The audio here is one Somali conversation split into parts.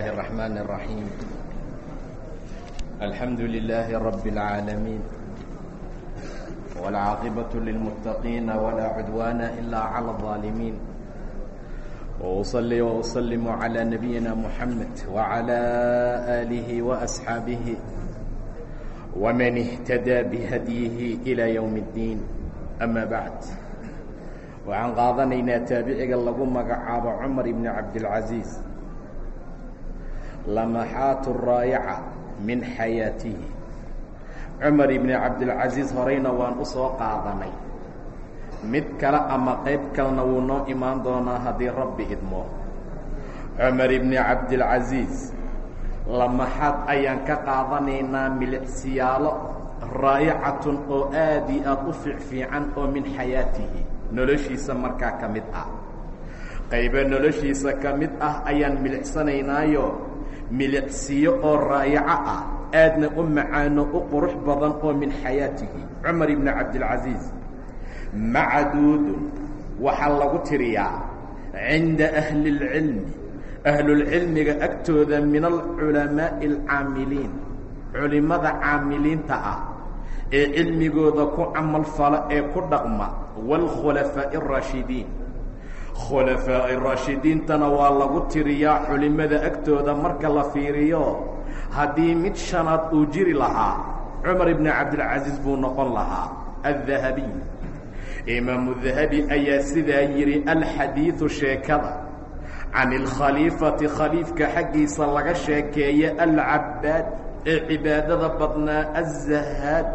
الرحمن الرحيم الحمد لله رب العالمين والعاقبة للمتقين ولا عدوان إلا على الظالمين وأصلي وأسلم على نبينا محمد وعلى آله وأصحابه ومن اهتدى بهديه إلى يوم الدين أما بعد waxaan qaadanaynaa taabiciga lagu magacaabo cumar ibni cabdilcasiis lamaxaatu raayaca min xayaatihi cumar ibni cabdilcasiis horeyna waan u soo qaadanay. Mid kale ama qayb kalena wuu noo imaan doonaa haddii rabbi idmo cumar ibni cabdilcasiis lamaxaad ayaan ka qaadanaynaa milicsiyaalo raayacatun oo aad i aad u fiicfiican oo min xayaatihi noloshiisa markaa ka mid ah. Qaybo noloshiisa ka mid ah ayaan milicsanaynaayo milicsiyo oo raayaco ah aadna u macaano u qurux badan oo min xayaatihi cumar ibni cabdilcasiis macduudun waxaa lagu tiriyaa cinda ahli اlcilmi ahlulcilmiga agtooda min alculamaaءi alcaamiliin culimmada caamiliinta ah ee cilmigooda ku camal fala ee ku dhaqma wاlkhulafaaءi الraashidiin khulafaa'i raashidiintana waa lagu tiriyaa culimada agtooda marka la fiiriyo haddii mid shanaad uu jiri lahaa cumar ibni cabdilcasiis buu noqon lahaa addahabiy imaamu dahabi ayaa sidaa yidhi alxadiidu sheekada can ilkhaliifati khaliifka xaggiisa laga sheekeeye alcabaad ee cibaadada badnaa azahaad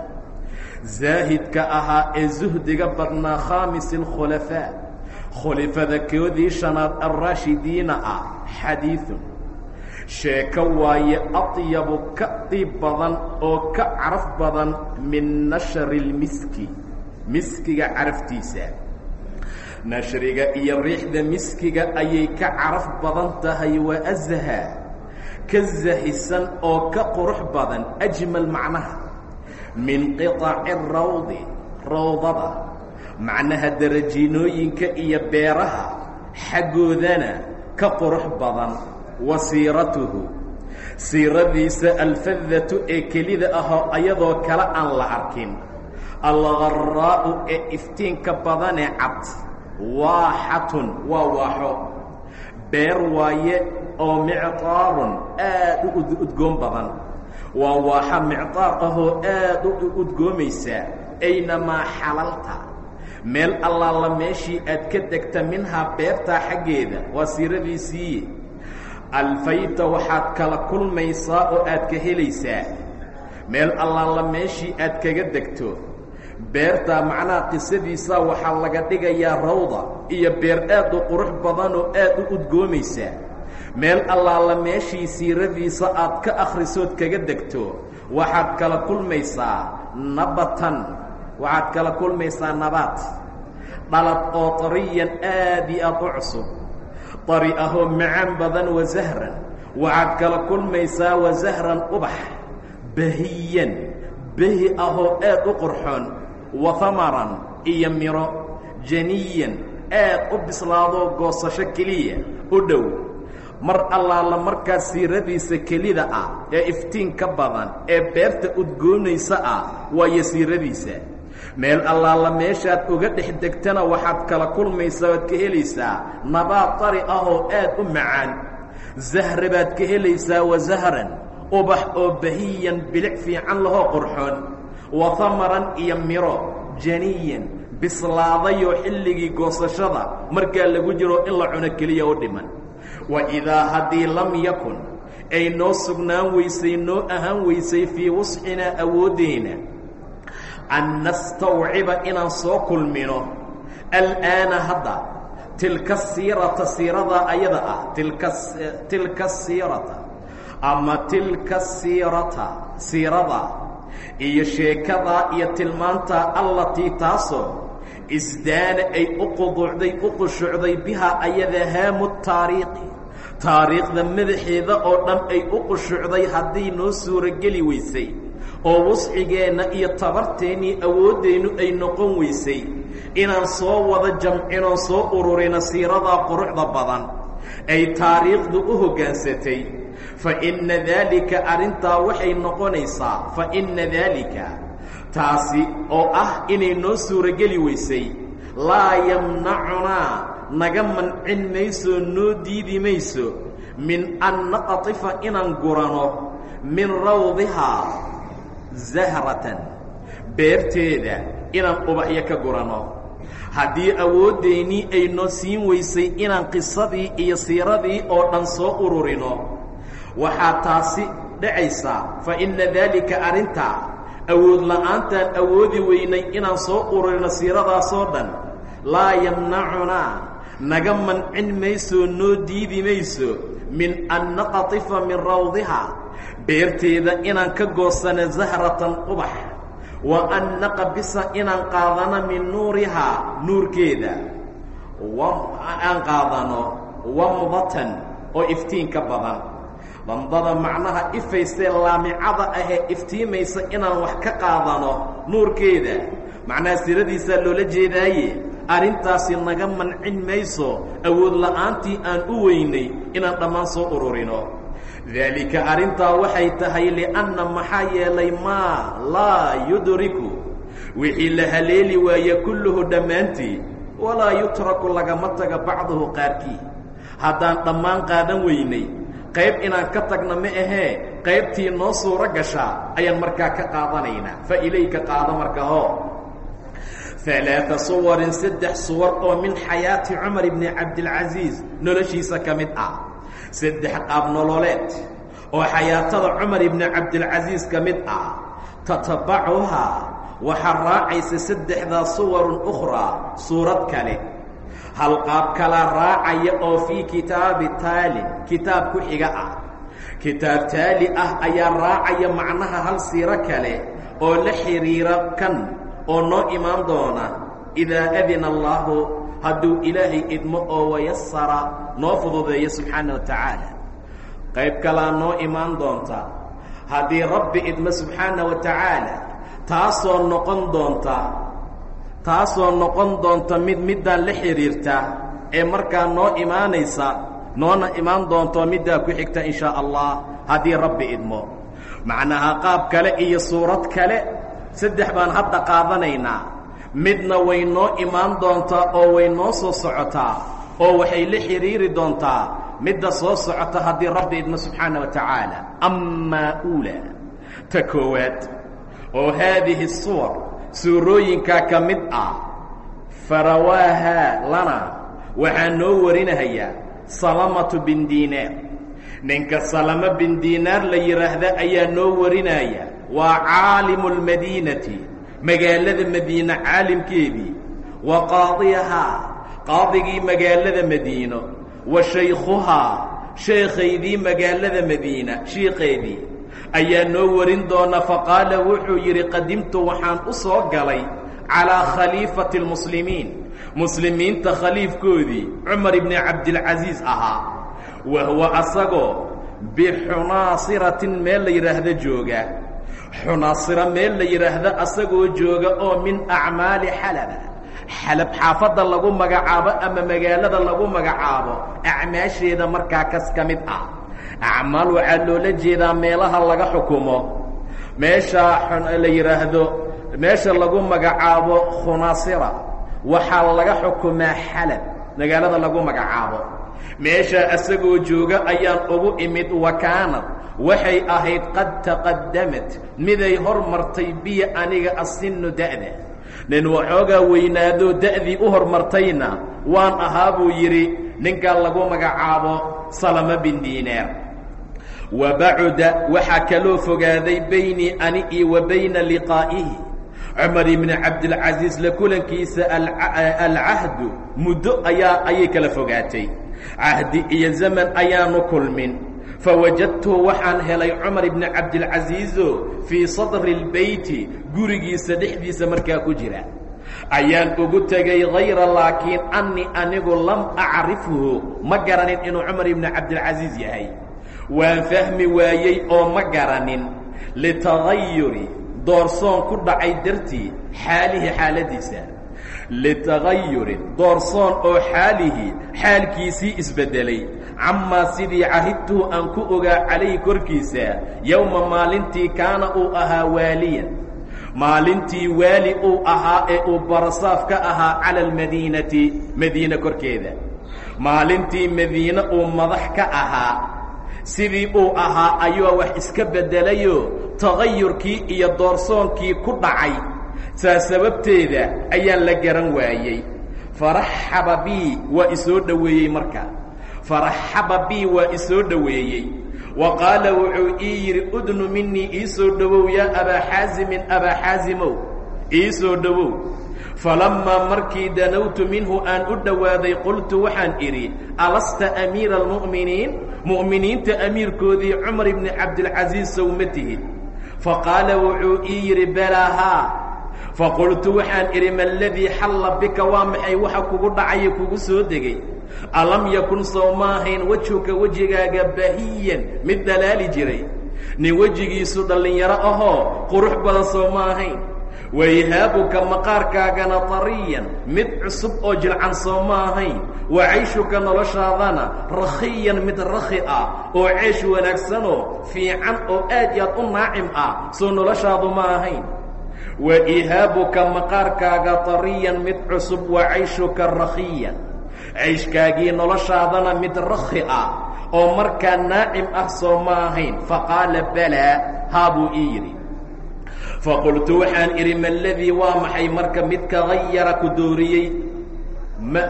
zaahidka ahaa ee zuhdiga badnaa khaamis اlkhulafaa khulifada koodii shanaad alraashidiina ah xadiidun sheeko waaye atyabu ka diib badan oo ka caraf badan min nashri lmiski miskiga caraftiisa nashriga iyo riixda miskiga ayay ka caraf badan tahay waa azahaa ka zahisan oo ka qurux badan ajmal macnaha min qiطaci rawdi rawdada macnaha darajiinooyinka iyo beeraha xaggoodana ka qurux badan wa siiratuhu. Siiradiisa alfadatu ee kelida ahoo ayadoo kale aan la arkin. Algaraa'u ee iftiinka badanee cad waaxatun waa waaxo. Beer waaye oo micطaarun aad u udgoon badan. Waa waaxa micطaar ahoo aad u udgoomaysaa aynamaa xalalta meel allaala meeshii aad ka degta minhaa beertaa xaggeeda waa siiradiisiiye alfayta waxaad kala kulmaysaa oo aad ka helaysaa. Meel allaala meeshii aad kaga degto. Beertaa macnaha qisadiisaa waxaa laga dhigayaa rawda iyo beer aad u qurux badanoo aad u udgoomaysa meel allaala meeshii siiradiisa aad ka akhrisood kaga degto waxaad kala kulmaysaa nabatan waxaad kala kulmaysaa nabaad. Dhalad oo tariyan aad i aad u cusub. Dari ahoo macaan badan wasahran waxaad kala kulmaysaa wasahran ubax. Bahiyan. Behi ahoo aad u qurxoon. Wa hamaran iyo miro. Janiyan. Aad u bislaadoo goosasho keliya. U dhow. Mar allaala markaa siiradiisa kelida ah ee iftiinka badan ee beerta udgoonaysa ah waayo siiradiisa meel allaala meeshaad uga dhex degtana waxaad kala kulmaysaa waad ka helaysaa. Nabaad tari ahoo aad u macaan. Zahra baad ka helaysaa wasahran ubax oo bahiyan bilic fiican lahoo qurxoon. Wa hamaran iyo miro janiyan bislaadayoo xilligii goosashada. Markaa lagu jiro in la cuno keliya u dhiman. Wa idaa haddii lam yakun ay noo sugnaan weysay noo ahaan weysay fii wusxinaa awooddeyna an nastawciba inaan soo kulmino al'aana hadda tilka siirata siiradaa ayada ah tilka tilka siirata ama tilka siirata siirada iyo sheekadaa iyo tilmaantaa allatii taasoo isdaana ay u quduucday u qushucday bihaa ayada haamu taariikhi taariikhda madaxeeda oo dhan ay u qushucday haddii noo suurogeli weysay oo wuscigeenna iyo tabarteennii awooddeennu ay noqon weysay inaan soo wada jamcinoo soo ururina siiradaa quruxda badan ay taariikhdu u hoggaansatay fa inna daalika arrintaa waxay noqonaysaa fa inna daalika taasi oo ah inay noo suurogeli weysay. Laa yamnacunaa naga mancin mayso noo diidi mayso min an naqtifa inaan gurano min rawdihaa zahratan beerteeda inaan ubaxyo ka gurano. Haddii awooddeennii ay noo siin weysay inaan qisadii iyo siiradii oo dhan soo ururino waxaa taasi dhacaysaa fa inna daalika arrintaa awood la'aantaan awoodi weynay inaan soo ururino siiradaasoo dhan laa yamnacunaa naga mancin mayso noo diidi mayso min an naqtifa min rawdihaa beerteeda inaan ka goosano zahratan ubax wa an naqbisa inaan qaadano min nuurihaa nuurkeeda. Aan qaadano wamdatan oo iftiinka badan. Damdada macnaha ifaystee laamicada ahee iftiimaysa inaan wax ka qaadano nuurkeeda. Macnaha siradiisaa loola jeedaaye arrintaasi naga mancin mayso awood la'aantii aan u weynay inaan dhammaan soo ururino daalika arrintaa waxay tahay li'anna maxaa yeelay maa laa yudriku. Wixii la haleeli waaya kulluhu dhammaantii walaa yutraku lagama taga bacduhu qaarkii. Haddaan dhammaan qaadan weynay qayb inaan ka tagna ma ahee qaybtii noo suuro gashaa ayaan markaa ka qaadanaynaa. Fa ilayka qaado marka hoo alaaa suwarin saddex suwar oo min xayaati cumar ibni cabdilcasiis noloshiisa ka mid ah saddex qaab nololeed oo xayaatada cumar ibni cabdilcasiis ka mid ah tatabacuhaa waxaa raacaysa saddexdaa suwarun ukhraa suurad kale. Hal qaab kalaa raacaya oo fii kitaabi taalin kitaab ku xiga ah. Kitaab taali ah ayaa raacaya macnaha hal siiro kale oo la xidhiira kan oo noo imaan doona idaa adina allaahu hadduu ilaahay idmo oo wayasara noo fududeeyo subxaana wa tacaala. Qayb kalaa noo imaan doonta haddii rabbi idmo subxaana wa tacaala taasoo noqon doonta taasoo noqon doonta mid middaan la xidhiirta ee markaa noo imaanaysa noona imaan doonto middaa ku xigta in shaa allah haddii rabbi idmo. Macnaha qaab kale iyo suurad kale saddex baan hadda qaadanaynaa midna way noo imaan doontaa oo way noo soo socotaa oo waxay la xidhiiri doontaa midda soo socota haddii rabbi idmo subxaana wa tacaala. Amaa uula ta koowaad oo haadihi suwar suurooyinkaa ka mid ah farawaahaa lana waxaa noo warinahayaa salamatu bin diinaar. Ninka salamo bin diinaar la yidhaahda ayaa noo warinaya waa caalimu lmadiinati magaalada madiine caalimkeedii wa qaadiyahaa qaadigii magaalada madiino wa shaykhuhaa sheekhaydii magaalada madiina shiiqeedii ayaa noo warin doona faqaala wuxuu yidhi qadimtu waxaan u soo galay calaa khaliifati اlmuslimiin muslimiinta khaliifkoodii cumar ibni cabdilcasiis ahaa wa huwa asagoo bixunaasiratin meel la yidhaahdo jooga xunaasiro meel la yidhaahdo asagoo jooga oo min acmaali xalaba xalab xaafadda lagu magacaabo ama magaalada lagu magacaabo acmaasheeda markaa kas ka mid ah. Acmaal waxaa loola jeedaa meelaha laga xukumo. Meesha la yidhaahdo meesha lagu magacaabo khunaasira waxaa laga xukumaa xalab magaalada lagu magacaabo. Meeshaa asagoo jooga ayaan ugu imid wakaanad. Waxay ahayd qad taqadamad miday hor martay biyo aniga asinu da'da. Nin waxoogaa weynaadoo da'dii u hormartayna. Waan ahaa buu yidhi ninkaa lagu magacaabo salama bin diinaar. Wa bacuda waxaa kaloo fogaaday baynii ani iyo wa bayna liqaa'ihi cumar ibni cabdilcasiis la kulankiisa alcahdu muddo ayaa ayay kala fogaatay. Cahdi iyo zaman ayaanu kulmin. Fawajadtuhu waxaan helay cumar ibni cabdilcasiiso fii sadri اlbeyti gurigiisa dhexdiisa markaa ku jira. Ayaan ugu tegay hayra laakiin annii anigu lam acrifhu ma garanin inuu cumar ibni cabdilcasiis yahay. Waan fahmi waayey oo ma garanin. Litagayuri doorsoon ku dhacay dartii xaalihi xaaladiisa. Litagayurin doorsoon oo xaalihi xaalkiisii isbeddelay camaa sidii cahidtuhu aan ku ogaa calayhi korkiisa yowma maalintii kaana uu ahaa waaliyan. Maalintii waali uu ahaa ee uu barasaaf ka ahaa cala almadiinati madiine korkeeda. Maalintii madiine uu madax ka ahaa sidii uu ahaa ayuu wax iska beddelayoo tagayurkii iyo doorsoonkii ku dhacay. Saa sababteeda ayaan la garan waayey. Faraxaba bii waa isoo dhoweeyey marka. Faraxaba bii waa isoo dhoweeyey. Wa qaala wuxuu ii yidhi udnu minii iisoo dhowow yaa abaa xaasimin abaa xaasimow. Iisoo dhowow. Falammaa markii danawtu minhu aan u dhowaaday qultu waxaan idhi alasta amiira almu'miniin mu'miniinta amiirkoodii cumar ibni cabdilcasiis sow ma tihid. Faqaala wuxuu ii yidhi balaahaa faqultu waxaan idhi ma aladii xalla bika? Waa maxay? Waxa kugu dhacaya kugu soo degay? Alam yakun sow maahayn wejhuka wejigaaga bahiyan mid dhalaali jiray. Nin wejigiisu dhallinyaro ahoo qurux badan soo ma ahayn waihaabuka maqaarkaagana tariyan mid cusub oo jilcan soo ma ahayn wa cayshuka noloshaadana rakhiyan mid rakhi ah oo ceesh wanaagsanoo fiican oo aad yaad u naacim ah soo noloshaadu ma ahayn. Wa ihaabuka maqaarkaaga tariyan mid cusub wa cayshuka rakhiyan. Cayshkaagii noloshaadana mid rakhi ah oo markaa naacim ah soo ma ahayn. Faqaala balaa haa ii yidhi faqultu waxaan idhi ma ladii waa maxay marka midka hayara ku dooriyey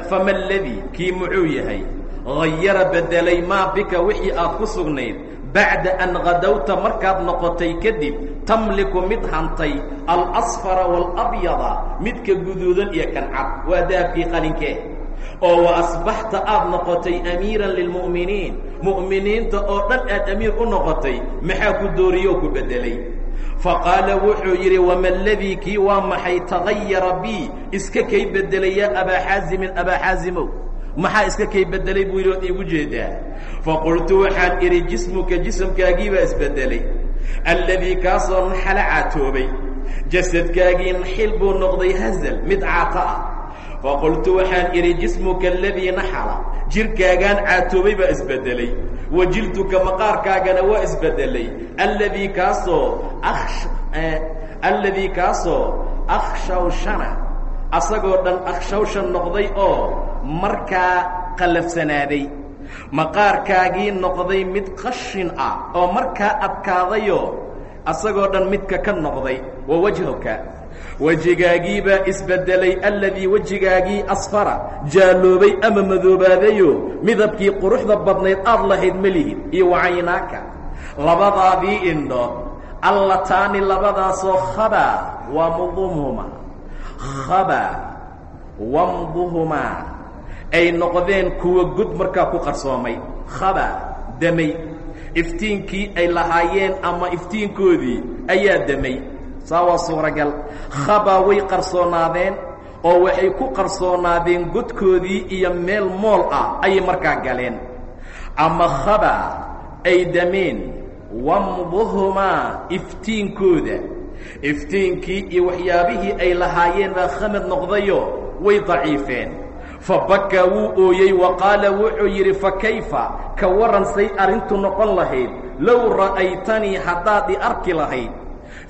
fama ladii kii muxuu yahay hayara beddelay maa bika wixii aad ku sugnayd bacda an kadowta markaad noqotay kadib tamliku mid hantay alasfara waalabyada midka guduudan iyo kancad waa dahabkii qalinkee oo wa asbaxta aad noqotay amiiran lilmu'miniin mu'miniinta oo dhan aad amiir u noqotay maxaa ku dooriyoo ku beddelay faqaala wuxuu yidhi wama ladii kii waa maxay tagayara bii iska kay beddelay yaa abaa xaasimin abaa xaasimow maxaa iska kay beddelay buu yidhi ood iigu jeedaa faqultu waxaan idhi jismuka jisamkaagiibaa isbeddelay alladii kaasoo naxala caatoobay jasadkaagii naxil buu noqday hazal mid caato ah faqultu waxaan idhi jismuka aladii naxala jirkaagaan caatoobay baa isbeddelay wa jiltuka maqaarkaagana waa isbeddelay alladii kaasoo alladii kaasoo akshawshana asagoo dhan akshawshan noqday oo markaa qallafsanaaday maqaarkaagii noqday mid qashin ah oo markaa adkaadayoo asagoo dhan midka ka noqday wa wajhuka wejigaagiibaa isbeddelay alladii wejigaagii asfara jaalloobay ama madoobaadayo midabkii quruxda badnayd aad lahayd ma lihid iyo wacaynaaka. Labadaadii indhood allataani labadaasoo khabaa wamduhuma khabaa wamduhumaa ay noqdeen kuwa gud markaa ku qarsoomay. Khabaa demay iftiinkii ay lahaayeen ama iftiinkoodii ayaa demay saa waa suuragal. Khabaa way qarsoonaadeen oo waxay ku qarsoonaadeen godkoodii iyo meel mool ah ayay markaa galeen. Ama khabaa ay dameen wamduhumaa iftiinkooda. Iftiinkii iyo waxyaabihii ay lahaayeen baa khamad noqdayo way daciifeen. Fa bakaa wuu ooyey wa qaala wuxuu yidhi fa kayfa? Ka warran say arrintu noqon lahayd. Low ra'aytanii haddaad i arki lahayd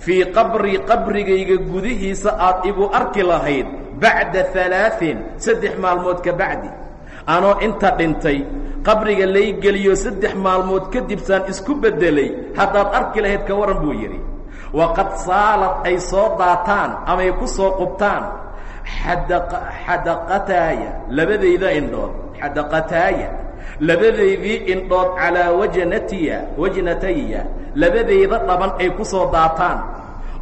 fii qabrii qabrigayga gudihiisa aad igu arki lahayd bacda alaain saddex maalmood ka bacdi. Anoo inta dhintay qabriga lay geliyo saddex maalmood kadib saan isku beddelay haddaad arki lahayd ka warran buu yidhi. Waqad saalad ay soo daataan amay ku soo qubtaan. Xadaqataaya labadayda indhood xadaqataaya labadaydii indhood calaa wajnatiya wajnataya labadayda dhaban ay ku soo daataan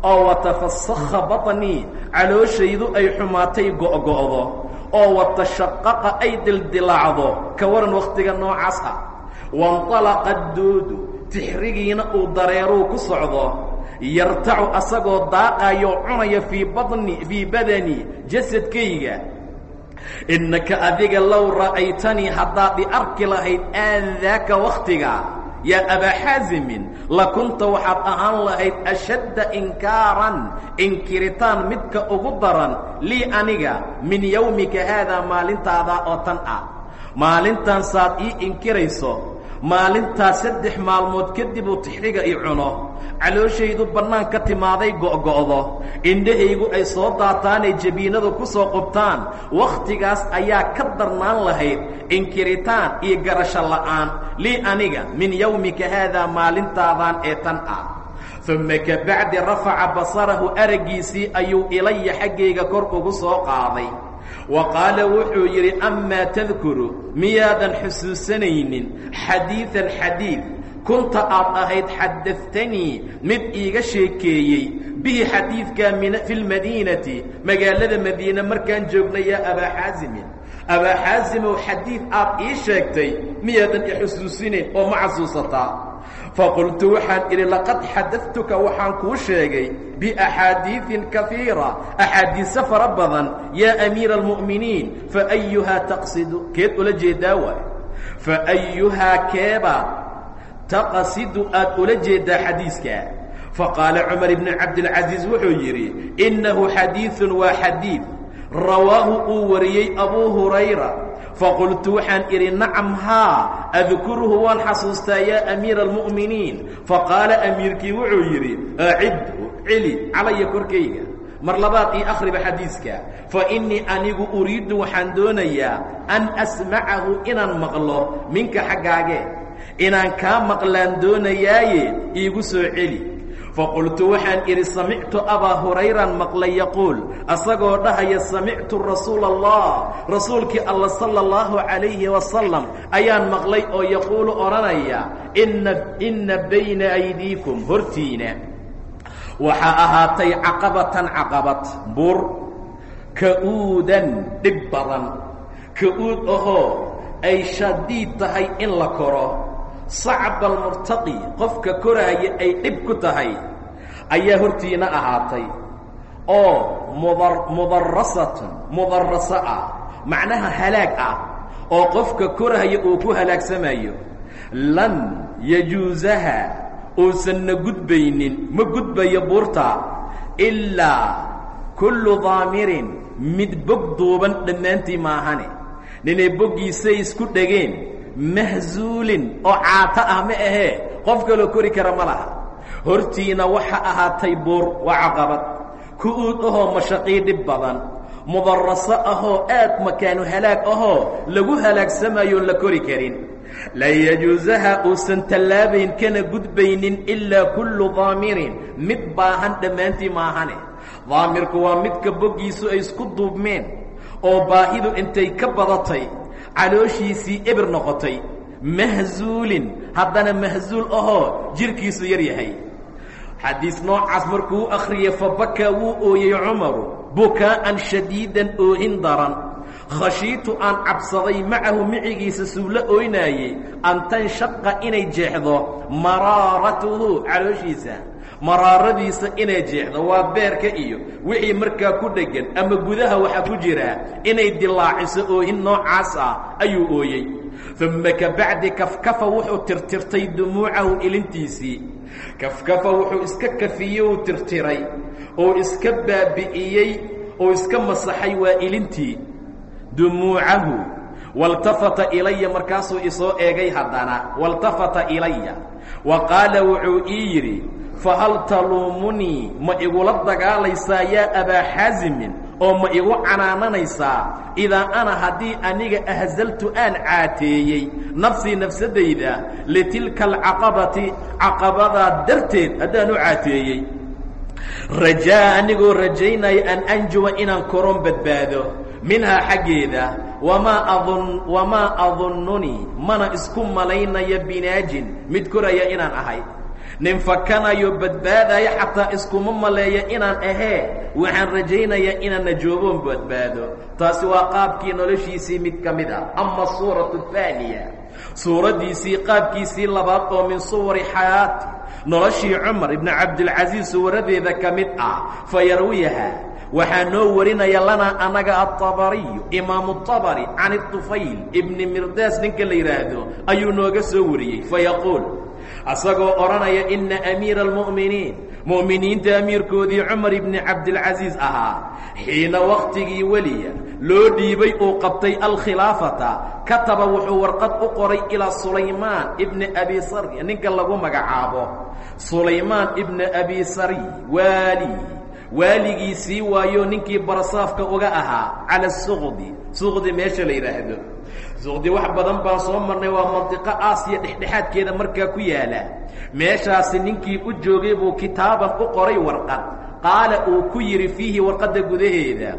oo watafasakha baطnii calooshaydu ay xumaatay go'go'do oo watashaqaqa ay dildilaacdo ka waran wakhtiga noocaas ah waاnطalaqa duudu tixrigiina uu dareeruu ku socdo yartacu asagoo daaqayo cunaya fii bani fii badani jasadkayga innaka adiga low ra'aytanii haddaad i arki lahayd aadaaka wakhtiga yaa abaa xaasimin lakunta waxaad ahaan lahayd ashadda inkaaran inkiritaan midka ugu daran lii aniga min yowmika haadaa maalintaada oo tan ah. Maalintan saad ii inkirayso maalintaas saddex maalmood kadib uu tixriga i cuno. Calooshaydu bannaan ka timaaday go'go'do. Indhahaygu ay soo daataanay jabiinadu ku soo qubtaan. Wakhtigaas ayaa ka darnaan lahayd. Inkiritaan iyo garasho la'aan. Lii aniga min yowmika haadaa maalintaadan ee tan ah uma kabacdi rafaca basarahu araggiisii ayuu ilaya xaggayga kor ugu soo qaaday wa qaala wuxuu yidhi amaa tadkuru miyaadan xusuusanaynin? Xadiidan xadiid. Kunta aad ahayd xadaftanii mid iiga sheekeeyey. Bihi xadiidkaa fi lmadiinati magaalada madiine markaan joognay yaa abaa xaasimin abaa xaasimow xadiid aad ii sheegtay miyaadan i xusuusinayn oo ma xasuusataa faqultu waxaan idhi laqad xadadtuka waxaan kuu sheegay biaxaadiiin kaiira axaadiise fara badan yaa amiira almu'miniin faayuhaa taqsidu? Keed ula jeedaa waay. Faayuhaa keebaad taqsidu aad ula jeedaa xadiiskaa faqaala cumar ibnu cabdilcasiis wuxuu yidhi innahu xadiiثun waa xadiid rawaahu uu wariyey abuu hurayra. Faqultu waxaan idhi nacam haa adkuruhu waan xasuustaa yaa amiira almu'miniin. Faqaala amiirkii wuxuu yidhi acidhu celi calaya korkayga. Mar labaad io akhriba xadiiska. Fa innii anigu uriiddu waxaan doonayaa an asmacahu inaan maqlo minka xaggaagee inaan kaa maqlaan doonayaaye iigu soo celi faqultu waxaan idhi samictu abaa hurayran maqlay yaquul. Asagoo dhahaya samictu rasuula allah rasuulkii alla sala allahu calayhi wasalam ayaan maqlay oo yaquulu odhanaya inna inna bayna aydiikum. Hortiina waxaa ahaatay caqabatan caqabad bur ka-uudan dhib badan ka-uud ahoo ay shadiid tahay in la koro sacba almurtaqi qofka koraaya ay dhib ku tahay ayaa hortiina ahaatay oo mudar mudarasatun mudaraso ah macnaha halaag ah oo qofka koraya uu ku halaagsamayo lan yajuusaha uusanna gudbaynin ma gudbayo buurta ilaa kullu daamirin mid bog duuban dhammaantii maahane ninay boggiisay isku dhegeen mahzuulin oo caato ah ma ahee. Qof kaloo kori kara ma laha. Hortiina waxa ahaatay buur waa caqabad. Ku-uud ahoo mashaqii dhib badan. Mudaraso ahoo aad makaanu halaag ahoo lagu halaagsamayoon la kori karin. Lan yajuusaha uusan tallaabayn kana gudbaynin ilaa kullu daamirin. Mid baahan dhammaantii maahane daamirku waa midka boggiisu ay isku duubmeen. Oo baahidu intay ka badatay calooshiisii ebir noqotay. Mahzuulin. Haddana mahzuul ahoo jirhkiisu yar yahay. Xadiis noocaas markuu u akhriyey fabakaa wuu ooyey cumaru. Bukaa'an shadiidan oohin daran. Khashiitu aan cabsaday macahu micigiisa suulo ooynaayey an tanshaqa inay jeexdo. Maraaratuhu calooshiisa maraaradiisa inay jeexdo waa beerka iyo wixii markaa ku dheggan ama gudaha waxa ku jiraa inay dilaaciso oohin noocaas ah ayuu ooyey. Uma kabacdi kafkafa wuxuu tirtirtay dumuucahu ilintiisii. Kafkafa wuxuu iska kafiyey uu tirtiray oo iska baabi'iyey oo iska masaxay waa ilintii. Dumuucahu waltafata ilaya markaasuu isoo eegay haddana waltafata ilaya wa qaala wuxuu ii yidhi fahal taluumunii ma igula dagaalaysaa yaa abaa xaasimin oo ma igu canaananaysaa idaa ana haddii aniga ahzaltu aan caateeyey nafsii nafsadayda litilka alcaqabati caqabadaa darteed haddaan u caateeyey rajaa anigoo rajaynaya an anjuwa inaan koron badbaado minhaa xaggeeda wamaa adun wamaa adunnunii mana isku malaynaya binaajin mid koraya inaan ahay nin fakanayo badbaadaya xataa iskuma maleeya inaan ahee waxaan rajaynayaa inaan najooboon badbaado taasi waa qaabkii noloshiisii mid ka mid ah ama suuratu haaniya suuraddiisii qaabkiisii labaad oo min suwari xayaati noloshii cumar ibni cabdilcasiis suwaradeeda ka mid ah fa yarwiyaha waxaa noo warinaya lanaa anaga aلطabariyu imaamu طabari can الطufayl ibni mirdaas ninka la yidhaahdo ayuu nooga soo wariyey fayaquul asagoo odhanaya ina amiira almu'miniin. Mu'miniinta amiirkoodii cumar ibni cabdilcasiis ahaa xiina wakhtigii weliya loo dhiibay uu qabtay alkhilaafata kataba wuxuu warqad u qoray ilaa sulaymaan ibni abi sari ninka lagu magacaabo sulaymaan ibna abi sari waali waaligiisii waayo ninkii barasaafka uga ahaa cala suqdi suqdi meesha la yidhaahdo suqdi wax badan baan soo marnay waa mantiqo aasiya dhexdhexaadkeeda markaa ku yaalla. Meeshaasi ninkii u joogay buu kitaaban u qoray warqad. Qaala uu ku yidhi fiihi warqadda gudaheeda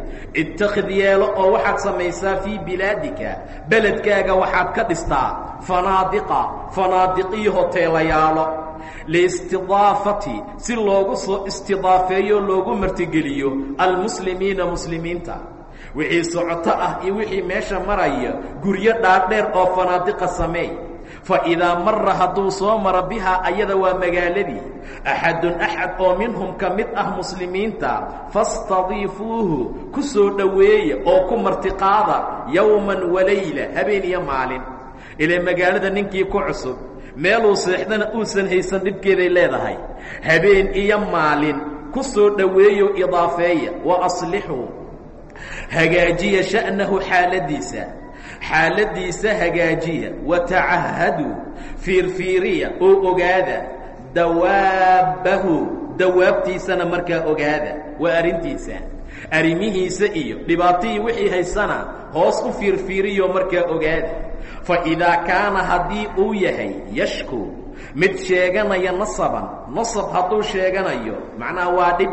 ittakhid yeelo oo waxaad samaysaa fii bilaadika beledkaaga waxaad ka dhistaa fanaadiqa fanaadiqiyo hoteelayaalo. Liistidaafati si loogu soo istidaafeeyo loogu martigeliyo almuslimiina muslimiinta wixii socoto ah iyo wixii meesha maraya guryo dhaadheer oo fanaadiqa sameey fa idaa mara hadduu soo maro bihaa ayada waa magaaladii. Axadun axad oo minhum ka mid ah muslimiinta fastadiifuuhu ku soo dhoweeya oo ku martiqaada yowman walayla habeen iyo maalin. Ilaa magaalada ninkii ku cusub meeluu seexdana uusan haysan dhibkeeday leedahay. Habeen iyo maalin ku soo dhoweeyo idaafeeya. Wa aslixuu hagaajiya sha'nahu xaaladiisa. Xaaladiisa hagaajiya. Wa tacahaduu fiirfiiriya oo ogaada. Dawaabbahu dawaabtiisana markaa ogaada. Waa arrintiisa. Arrimihiisa iyo dhibaatihii wixii haysana hoos u fiirfiiriyo markaa ogaada. Fa idaa kaana haddii uu yahay yashku mid sheeganaya nasaban nasab hadduu sheeganayo macnaha waa dhib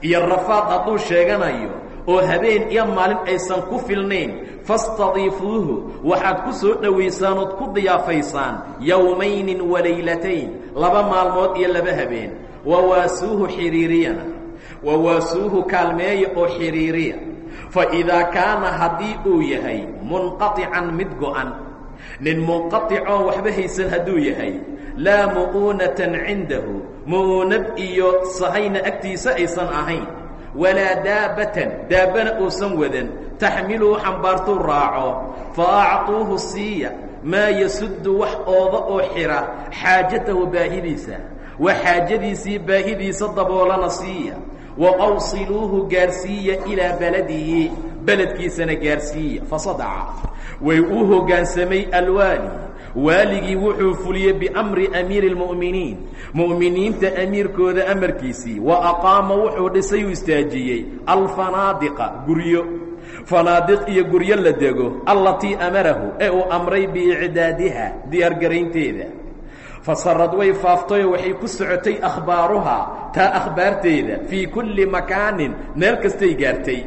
iyo rafaad hadduu sheeganayo oo habeen iyo maalin aysan ku filnayn fastadiifuuhu waxaad ku soo dhowaysaan ood ku diyaafaysaan yowmaynin walaylatayn laba maalmood iyo laba habeen. Wawaasuuhu xiriiriyana wawaasuuhu kaalmeeya oo xiriiriya. Fa idaa kaana haddii uu yahay munqatican mid go'an nin munqaطicoon waxba haysan hadduu yahay laa mu'uunatan cindahu mu'uunad iyo sahayna agtiisa aysan ahayn walaa daabatan daabbana uusan wadan taxmiluhu xambaartuu raaco fa acطuuhu siiya maa yasuddu wax ooda oo xidha xaajatahu baahidiisa wa xaajadiisii baahidiisa daboolana siiya wa awsiluuhu gaarsiiya ilaa beladihi beledkiisana gaarsiiya fasadaca. Way u hoggaansamay alwaali. Waaligii wuxuu fuliyey biamri amiiri اlmu'miniin mu'miniinta amiirkooda amarkiisii wa aqaama wuxuu dhisay uu istaajiyey alfanaadiqa guryo. Fanaadiq iyo guryo la dego allatii amarahu ee uu amray biicdaadiha diyaargaraynteeda fasarad way faaftayoo waxay ku socotay akhbaaruhaa taa akhbaarteeda fii kulli makaanin meel kastay gaartay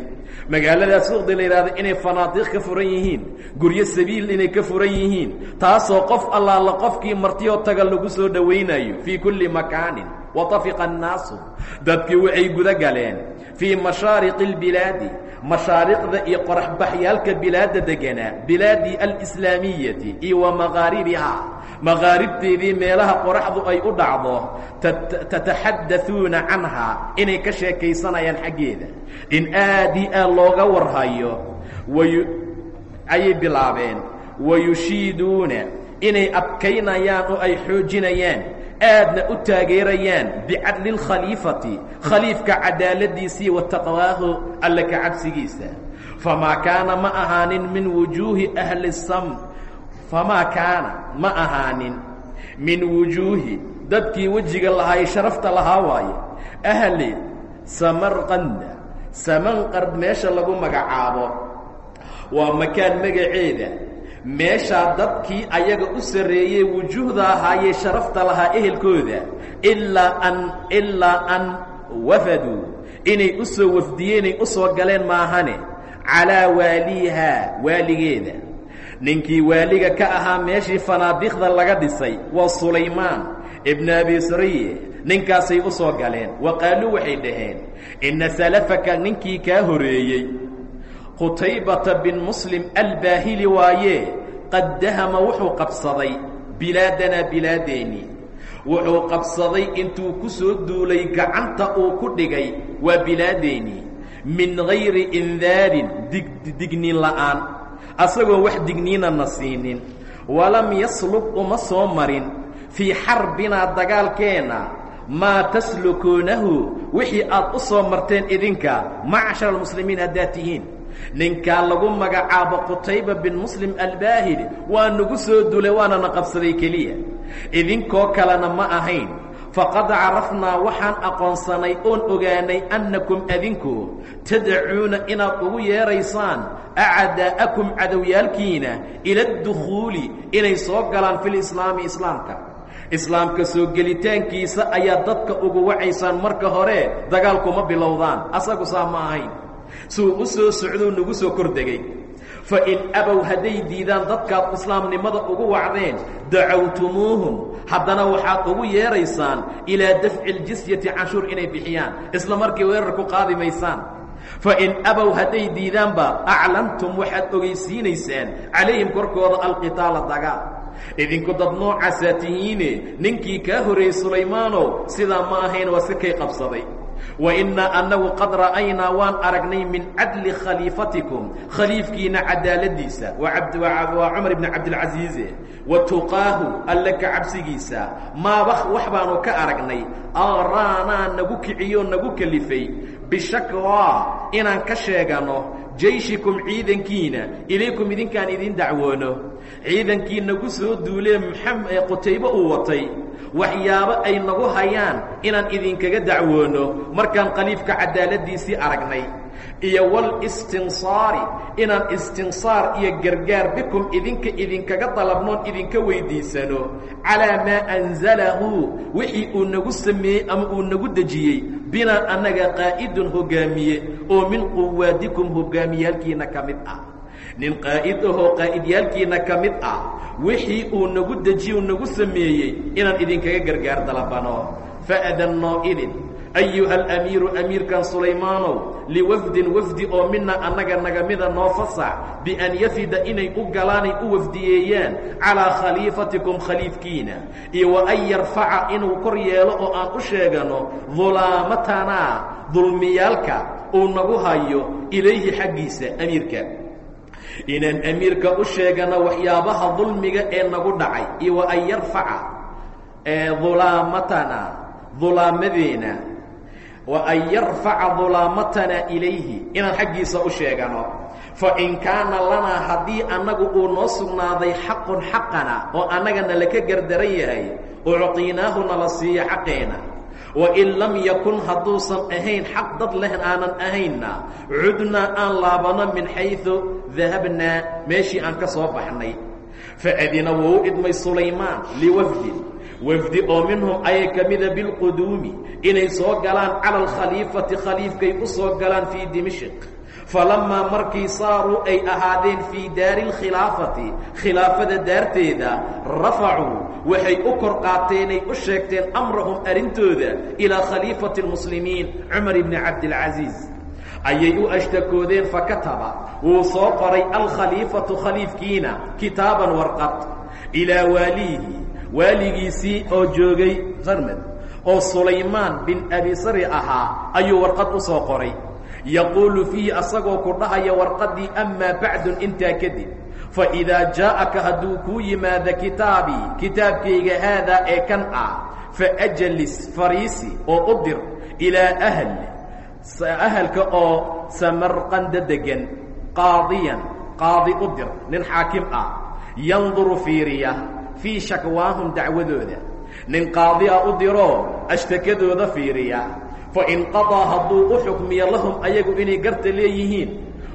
magaaladaas suuqda la yidhahdo inay fanaadiq ka furan yihiin guryo sabiil inay ka furan yihiin taasoo qof allaala qofkii martiyoo taga lagu soo dhowaynayo fii kulli makaanin watafiqa annaasu dadkii waxay guda galeen fii mashaariqi اlbilaadi mashaariqda iyo qoraxbaxyaalka bilaadda deganaa bilaadi alislaamiyati iyo wa maqaaribihaa maqaaribteedii meelaha qoraxdu ay u dhacdo tataxadauuna canhaa inay ka sheekaysanayaan xaggeeda. In aad io aad looga warhayo ayay bilaabeen wayushiiduuna inay adkaynayaan oo ay xoojinayaan aadna u taageerayaan bicadli اlkhaliifati khaliifka cadaaladiisii wa taqwaahu alle ka cabsigiisa. Famaa kaana ma ahaanin min wujuuhi ahli sam famaa kaana ma ahaanin min wujuuhi dadkii wejiga lahaay sharafta lahaa waaye ahli samarqanda samanqard meesha lagu magacaabo. Waa makaan magaceeda meeshaa dadkii ayaga u sarreeyey wujuuhda ahaayee sharafta lahaa ehelkooda ilaa an ilaa an wafaduu inay u soo wafdiyeenay u soo galeen maahane. Calaa waaliihaa waaligeeda. Ninkii waaliga ka ahaa meeshii fanaadiqda laga dhisay waa sulaymaan ibna abi sariye. Ninkaasay u soo galeen. Wa qaaluu waxay dhaheen inna salafaka ninkii kaa horeeyey qutaybata bin muslim albaahili waayee qad dahama wuxuu qabsaday bilaadanaa bilaadeennii wuxuu qabsaday intuu ku soo duulay gacanta uu ku dhigay waa bilaadeennii min gayri indaarin digdigniin la'aan. Asagoo wax digniinana siinin. Walam yasluk uma soo marin. Fii xarbinaa dagaalkeenna maa taslukuunahu wixii aad u soo marteen idinka macshar almuslimiin haddaad tihiin ninkaa lagu magacaabo qutayba bin muslim albaahili waa nagu soo dulay waana na qabsaday keliya. Idinkoo kalena ma ahayn. Faqad carafnaa waxaan aqoonsanay oon ogaanay annakum adinku. Tadcuuna inaad ugu yeedraysaan acdaa'akum cadowyaalkiina ila addukhuuli inay soo galaan filislaami islaamka. Islaamka soo gelitaankiisa ayaa dadka ugu wacaysaan marka hore dagaalkuma bilowdaan. Asagu saa ma ahayn suu u soo socdou nagu soo kordegay fa in abow hadday diidaan dadkaad islaamnimada ugu wacdeen dacawtumuuhum haddana waxaad ugu yeedraysaan ilaa dafci ljisyati canshuur inay bixiyaan isla markii weerar ku qaadi maysaan. Fa in abow hadday diidaanba aclantum waxaad ogeysiinaysaan calayhim korkooda alqitaala dagaal idinku dad noocaasaa tihiine ninkii kaa horreeyey sulaymaanow sidaa ma ahayn waa si kay qabsaday wa innaa annagu qad ra'aynaa waan aragnay min cadli khaliifatikum khaliifkiina cadaaladiisa. Waa cumar ibni cabdilcasiize wa tuqaahu alle ka cabsigiisa. Maaba wax baanu ka aragnay. Araanaa nagu kiciyoo nagu kelifay bishakwaa inaan ka sheegano jayshikum ciidankiina ilaykum idinkaan idin dacwoono. Ciidankii nagu soo duulee maxam qutaybe uu watay. Waxyaabo ay nagu hayaan inaan idinkaga dacwoono. Markaan khaliifka cadaaladiisii aragnay iyo walistinsaari inaan istinsaar iyo gargaar bikum idinka idinkaga dalabnoon idinka weyddiisano calaa maa anzalahu wixii uu nagu sameeyey ama uu nagu dejiyey binaa annaga qaa'idun hoggaamiye oo min quwaadikum hoggaamiyaalkiina ka mid ah. Nin qaa'id ahoo qaa'idyaalkiina ka mid ah wixii uu nagu dejiye uu nagu sameeyey inaan idinkaga gargaar dalabano. Fa'dannoo idin ayuha alamiiru amiirkan sulaymaanow liwafdin wafdi oo mina annaga naga mida noo fasax bian yafida inay u galaanay u wafdiyeeyaan calaa khaliifatikum khaliifkiina iyo wa an yarfaca inuu kor yeelo oo aan u sheegano dulaamatanaa dulmiyaalka uu nagu hayo ilayhi xaggiisa amiirka inaan amiirka u sheegano waxyaabaha dulmiga ee nagu dhacay iyo wa an yarfaca dulaamatana dulaamadeena wa an yarfaca dulaamatana ilayhi inaan xaggiisa u sheegano. Fa in kaana lanaa haddii annagu uu noo sugnaaday xaqun xaqana oo annagana laka gardaran yahay ucطiinaahu nala siiyo xaqeena. Wain lam yakun hadduusan ahayn xaq dad leh aanan ahaynna cudnaa aan laabano min xayثu dahabnaa meeshii aan ka soo baxnay. Faadina wuu u idmay sulaymaan liwafdin wafdi oo minhum ayay ka mida bilquduumi inay soo galaan cala alkhaliifati khaliifkay u soo galaan fii dimashq falamaa markii saaruu ay ahaadeen fii daari اlkhilaafati khilaafada daarteeda rafacuu waxay u kor qaateenay u sheegteen amrahum arrintooda ilaa khaliifati اlmuslimiin cumar ibni cabdilcasiis. Ayay u ashtakoodeen fakataba wuu soo qoray alkhaliifatu khaliifkiina kitaaban warqad ilaa waaliihi waaligiisii oo joogay qarmed oo sulaymaan bin abisari ahaa ayuu warqad u soo qoray. Yaquulu fiihi asagoo ku dhahaya warqaddii amaa bacdun intaa kadib faidaa jaa'aka hadduu kuu yimaado kitaabii kitaabkayga haadaa ee kan ah faajlis fariisi oo u dir ilaa ahl ahalka oo samarqanda degan qaadiyan qaadi u dir nin xaakim ah yanduru fiiriya fii shakwaahum dacwadooda. Nin qaadi a u diroo ashtakadooda fiiriya. Fain qadaa hadduu u xukmiyo lahum ayagu inay garta leeyihiin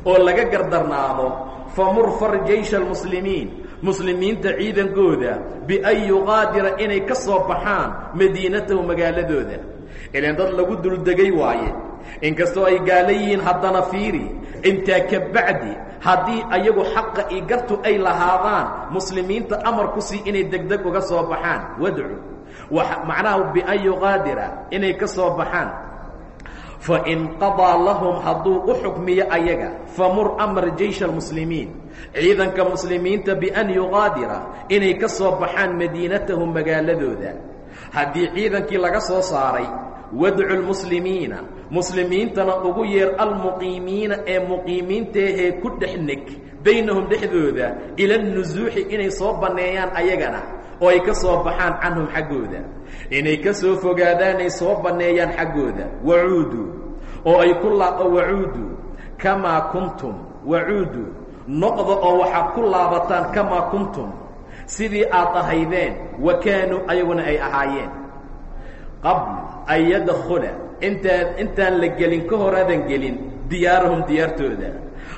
oo laga gardarnaado famur far jaysha almuslimiin. Muslimiinta ciidankooda bian yuqaadira inay ka soo baxaan madiinatahu magaaladooda. Ilaan dad lagu duldegay waaye inkastoo ay gaala yihiin haddana fiiri intaa ka bacdi haddii ayagu xaqa iyo gartu ay lahaadaan muslimiinta amar ku sii inay degdeg uga soo baxaan wadcu macnaha bian yuqaadira inay ka soo baxaan. Fain qadaa lahum hadduu u xukmiyo ayaga famur amar jaysha almuslimiin. Ciidanka muslimiinta bian yuqaadira inay ka soo baxaan madiinatahu magaaladooda. Haddii ciidankii laga soo saaray wadcu lmuslimiina muslimiintana ugu yeer almuqiimiina ee muqiimiintaahee ku dhex neg baynahum dhexdooda ila nusuuxi inay soo banneeyaan ayagana oo ay ka soo baxaan canhum xaggooda. Inay ka soo fogaadaanay soo banneeyaan xaggooda. Wacuudu oo ay ku wacuudu kamaa kuntum wacuudu noqda oo waxaad ku laabataan kamaa kuntum sidii aad ahaydeen wa kaanuu ayaguna ay ahaayeen. Qabla an yadkula intaan intaan la gelin ka horaadan gelin diyaarahum diyaartooda.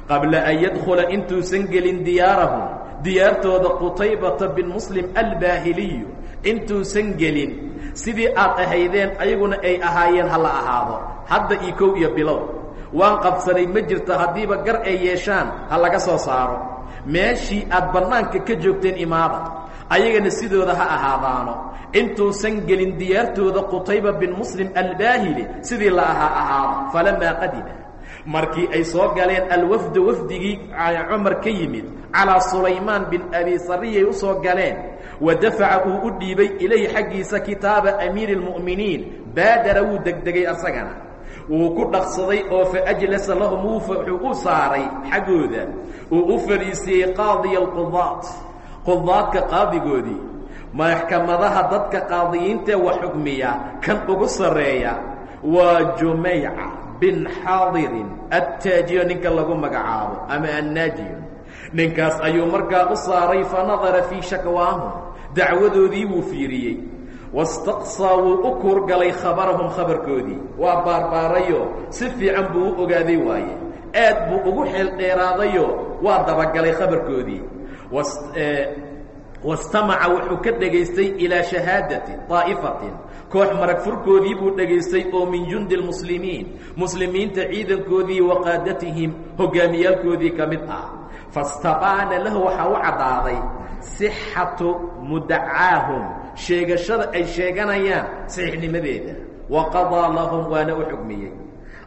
Qabla an yadkhula intuusan gelin diyaarahum diyaartooda qutaybata bin muslim albaahiliyu intuusan gelin. Sidii aad ahaydeen ayaguna ay ahaayeen ha la ahaado. Hadda iyo kow iyo bilow. Waan qabsanay ma jirto haddiiba gar ay yeeshaan ha laga soo saaro. Meeshii aad bannaanka ka joogteen imaada ayagana sidooda ha ahaadaano. Intuusan gelin diyaartooda qutayba bin muslim albaahili sidii la ahaa ahaado. Falamaa qadima. Markii ay soo galeen alwafdu wafdigii cumar ka yimid calaa sulaymaan bin abi sariyay u soo galeen. Wa dafaca uu u dhiibay ilayhi xaggiisa kitaaba amiiri اlmu'miniin baadara wuu degdegay asagana. Wuu ku dhaqsaday oo faajlasa lahum wuxuu u saaray xaggooda. Uu u fadhiisiyey qaadiya alqudaat qudaadka qaadigoodii maxkamadaha dadka qaadiyiintee wax xugmiya kan ugu sarreeya waa jumayca bin xaadirin attaajiyo ninka lagu magacaabo ama annaajiyo. Ninkaas ayuu markaa u saaray fanadara fii shakwaahum dacwadoodii wuu fiiriyey. Wastaqsaa wuu u kuurgalay khabarahum khabarkoodii. Waa baarbaarayo si fiican buu u ogaaday waaye. Aad buu ugu xeel dheeraadayo waa dabagalay khabarkoodii E, wastamaca wuxuu ka dhegaystay ilaa shahaadati aa'ifatin koox marag furkoodii buu dhagaystay oo min jundi lmuslimiin muslimiinta ciidankoodii wa qaadatihim hogaamiyaalkoodii ka mid ah. Fastabaana lahu waxaa u caddaaday sixatu mudacaahum. Sheegashada ay sheeganayaan saxiixnimadeeda wa qadaa lahum waana u xugmiyey.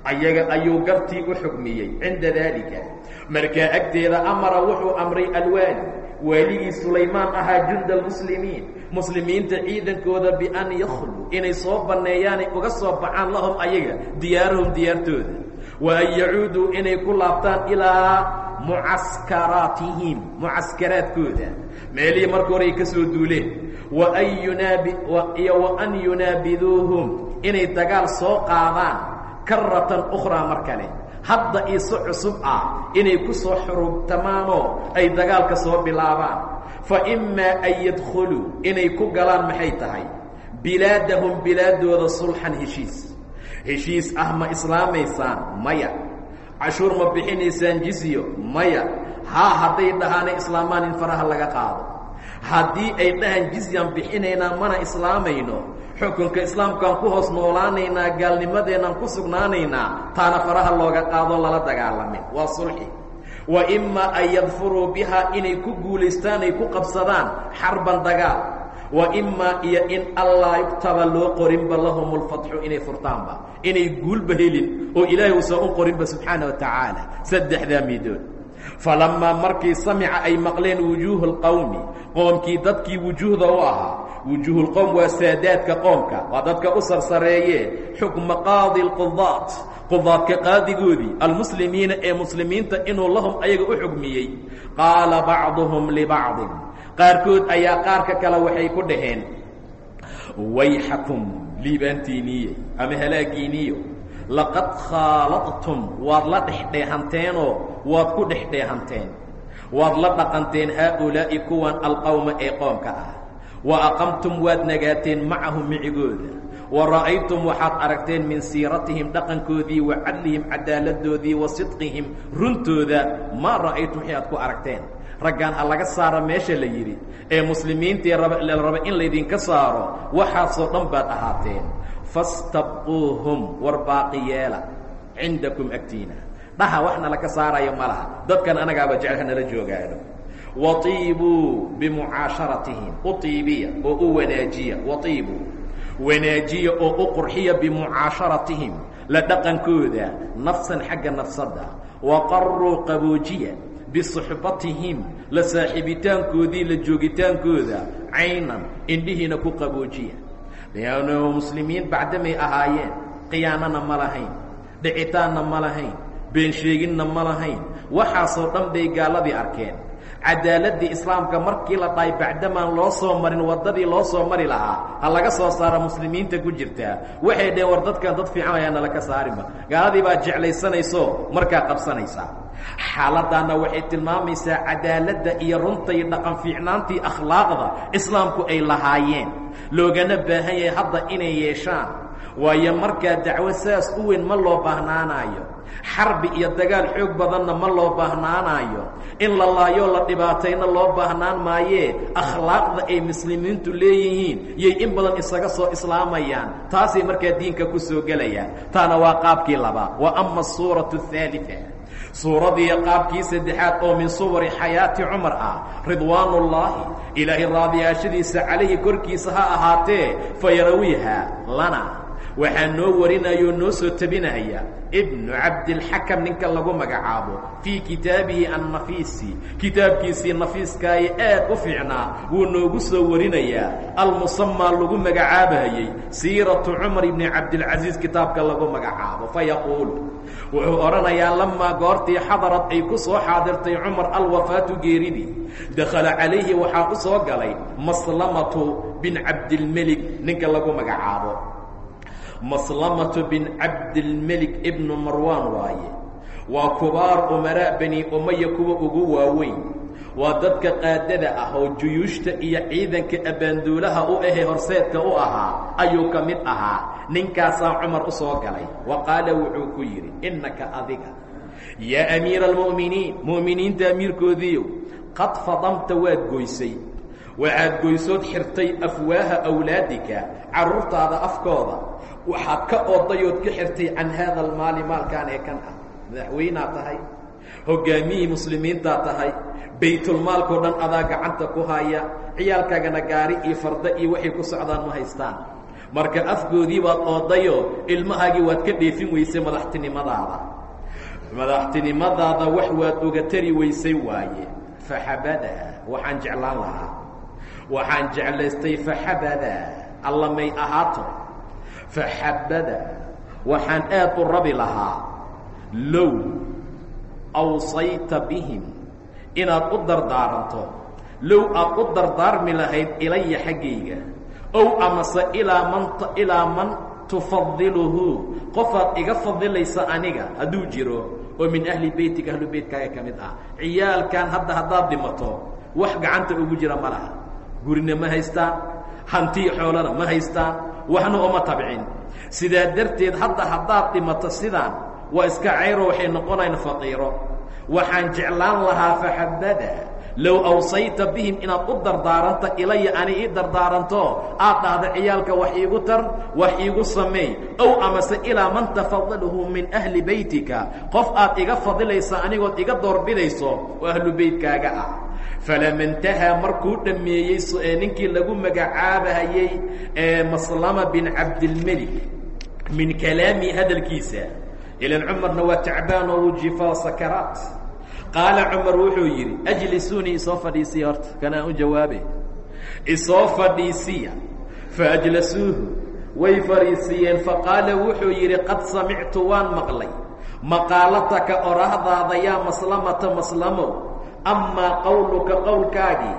Ayaga ayuu gartii u xugmiyey cinda daalika markaa agteeda amara wuxuu amray alwaali waaligii sulaymaan ahaa junda almuslimiin muslimiinta ciidankooda bian yakhluu inay soo banneeyaanay uga soo baxaan lahum ayaga diyaarahum diyaartooda. Wa an yacuuduu inay ku laabtaan ilaa mucaskaraatihim mucaskaraadkooda. Meelihii marka hore ay ka soo duuleen. Waan yunaabi iyo wa an yunaabiduuhum inay dagaal soo qaadaan karatan ukhraa mar kale hadda iiso cusub ah inay ku soo xurubtamaanoo ay dagaalka soo bilaabaan. Fa imaa an yadkhuluu inay ku galaan maxay tahay? Bilaadahum bilaadooda sulxan heshiis. Heshiis ah ma islaamaysaan maya. Cashuur ma bixinaysaan jizyo maya. Haa hadday dhahaana islaamaan in faraha laga qaado haddii ay dhahaan jizyaan bixinaynaa mana islaamayno. Xukunka islaamkaan ku hoos noolaanaynaa gaalnimadeenaan ku sugnaanaynaa taana faraha looga qaado lala dagaalamin. Waa sulxi. Wa imaa an yadfuruu bihaa inay ku guulaystaan ay ku qabsadaan xarban dagaal. Wa imaa iyo in allaa yuktaba loo qorinba lahum lfatxu inay furtaanba inay guulba helin oo ilaahay uusan u qorinba subxaana wa tacaala. Saddexdaa midood falamaa markii samica ay maqleen wujuuhu اlqowmi qoomkii dadkii wujuuhda u ahaa. Wujuuhulqowm waa saadaadka qoomka waa dadka u sarsareeye xukma qaadi اlqudaat qudaadka qaadigoodii almuslimiina ee muslimiinta inuu lahum ayaga u xugmiyey qaala bacduhum libacdin qaarkood ayaa qaarka kale waxay ku dhaheen wayxakum liibaantiiniye ama halaagiiniyo laqad khaaladtum waad la dhexdheehanteenoo waad ku dhexdheehanteen waad la dhaqanteen haaulaa'i kuwan alqowma ee qoomka ah. Wa aqamtum waad nagaateen macahum micigooda. Wa ra'aytum waxaad aragteen min siiratihim dhaqankoodii wa cadlihim cadaaladdoodii wa sidqihim runtooda. Maa ra'aytum wixii aad ku aragteen. Raggaan ha laga saara meesha la yidhi. Ee muslimiintii raba in laydinka saaro waxaasoo dhan baad ahaateen fastabquuhum war baaqi yeela. cindakum agtiina dhaha waxna laka saaraya ma laha dadkan anagaaba jecel hanala joogaano waiibuu bimucaasharatihim u iibiya oo u wanaajiya waiibuu wanaajiya oo u qurxiya bimucaasharatihim la dhaqankooda nafsan xagga nafsadda waqaruu qaboojiya bisuxbatihim la saaxiibitaankoodii la joogitaankooda caynan indhihiina ku qaboojiya leanno muslimiin bacdamay ahaayeen. Khiyaanana ma lahayn. Dhicitaanna ma lahayn. Been sheeginna ma lahayn. Waxaasoo dhan bay gaaladii arkeen cadaaladii islaamka markii la dhahay bacdamaan loo soo marin waddadii loo soo mari lahaa ha laga soo saara muslimiinta ku jirtaa waxay dhaheen war dadkan dad fiican ayaa nala ka saarima gaaladii baa jeclaysanayso markaa qabsanaysaa. Xaaladdaana waxay tilmaamaysaa cadaaladda iyo runta iyo dhaqan fiicnaantii akhlaaqda islaamku ay lahaayeen. Loogana baahan yahay hadda inay yeeshaan. Waayo markaa dacwo saas u weyn ma loo baahnaanaayo xarbi iyo dagaal xoog badanna ma loo baahnaanaayo in la laayoo la dhibaatayna loo baahnaan maayee akhlaaqda ay muslimiintu leeyihiin yay in badan isaga soo islaamayaan. Taasay markaa diinka ku soo gelayaan. Taana waa qaabkii labaad wa ama asuuratu ahaalita suuradii qaabkii saddexaad oo min suwari xayaati cumar ah ridwaanullaahi ilaahay raadiyaashadiisa calayhi korkiisa ha ahaatee fayarawiha lana waxaa noo warinaya oo noo soo tabinaya ibnu cabdilxakam ninka lagu magacaabo fii kitaabihi annafiisi. Kitaabkiisii nafiiskaaye aad u fiicnaa wuu noogu soo warinayaa. Almusamaa lagu magacaabayey siiratu cumar ibni cabdilcasiis kitaabka lagu magacaabo fayaquul wuxuu odhanayaa lamaa goortii xadarad ay ku soo xaadirtay cumar alwafaatu geeridii. Dakhala calayhi waxaa u soo galay maslamatu bin cabdilmelik ninka lagu magacaabo maslamatu bin cabdilmelik ibnu marwaan waaye. Waa kubaar umaraa bani umaya kuwa ugu waaweyn. Waa dadka qaadada ah oo juyuushta iyo ciidanka abbaanduulaha u ahee horseedka u ahaa ayuu ka mid ahaa. Ninkaasaa cumar u soo galay. Wa qaala wuxuu ku yidhi innaka adiga. Yaa amiira almu'miniin. Mu'miniinta amiirkoodiiyow qad fadamta waad goysay. Waxaad goysood xirtay afwaaha awlaadika carruurtaada afkooda waxaad ka odayood ka xirtay can haada almaali maalkaan ee kan ah. Madaxweynaad tahay hoggaamiyihii muslimiintaa tahay baytulmaalkao dhan adaa gacanta ku haya ciyaalkaagana gaari iyo farda iyo waxay ku socdaan ma haystaan. Marka afgoodii baad oodayo ilmahaagii waad ka dheefin weysay madaxtinimadaada. Madaxtinimadaada wax waad oga tari weysay waaye faxabada waxaan jeclaan lahaa. Waxaan jeclaystay faxabada alla may ahaato faxabada waxaan aad u rabi lahaa low awsayta bihim inaad u dardaaranto low aad u dardaarmi lahayd ilaya xaggayga ow amase ilaa man ilaa man tufadiluhu qofaad iga fadilaysa aniga hadduu jiro oo min ahli beytiga ahlu beytkaaga ka mid ah ciyaalkan hadda haddaad dhimato wax gacanta ugu jira ma laha gurina ma haystaan hantii xoolana ma haystaan waxna uma tabcin sidaa darteed hadda haddaad dhimato sidaan waa iska cayro waxay noqonayn faqiiro. Waxaan jeclaan lahaa faxabada low awsayta bihim inaad u dardaaranta ilaya ani ii dardaaranto aad dhahda ciyaalka wax iigu tar wax iigu sameey ow amase ilaa man tafadalahu min ahli beytika qof aad iga fadilaysa anigood iga doorbidayso oo ahlu beytkaaga ah falama intahaa markuu dhammeeyey ee ninkii lagu magacaabahayey maslama bin cabdilmelik min kalaami hadalkiisa ilan cumarna waa tacbaan oo wujifaa sakaraat qaala cumar wuxuu yidhi ajlisuunii isoo fadhiisiya horta kanaan u jawaabe. Isoo fadhiisiya faajlasuuhu way fadhiisiiyeen faqaala wuxuu yidhi qad samictu waan maqlay. Maqaalataka orahdaada yaa maslamata maslamow amaa qowluka qowlkaagii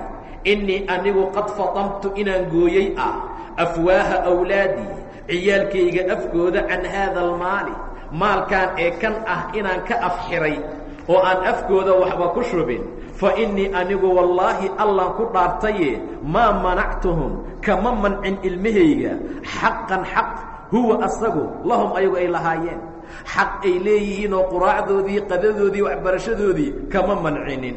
innii anigu qad fadamtu inaan gooyey ah afwaaha awlaadii ciyaalkayga afkooda can haada almaali maalkaan ee kan ah inaan ka afxiray oo aan afkooda waxba ku shubin. Fa innii anigu wallaahi allaan ku dhaartaye maa manactuhum kama mancin ilmahayga. Xaqan xaq huwa asagu lahum ayagu ay lahaayeen. Xaq ay leeyihiin oo quraacdoodii qadadoodii waxbarashadoodii kama mancinin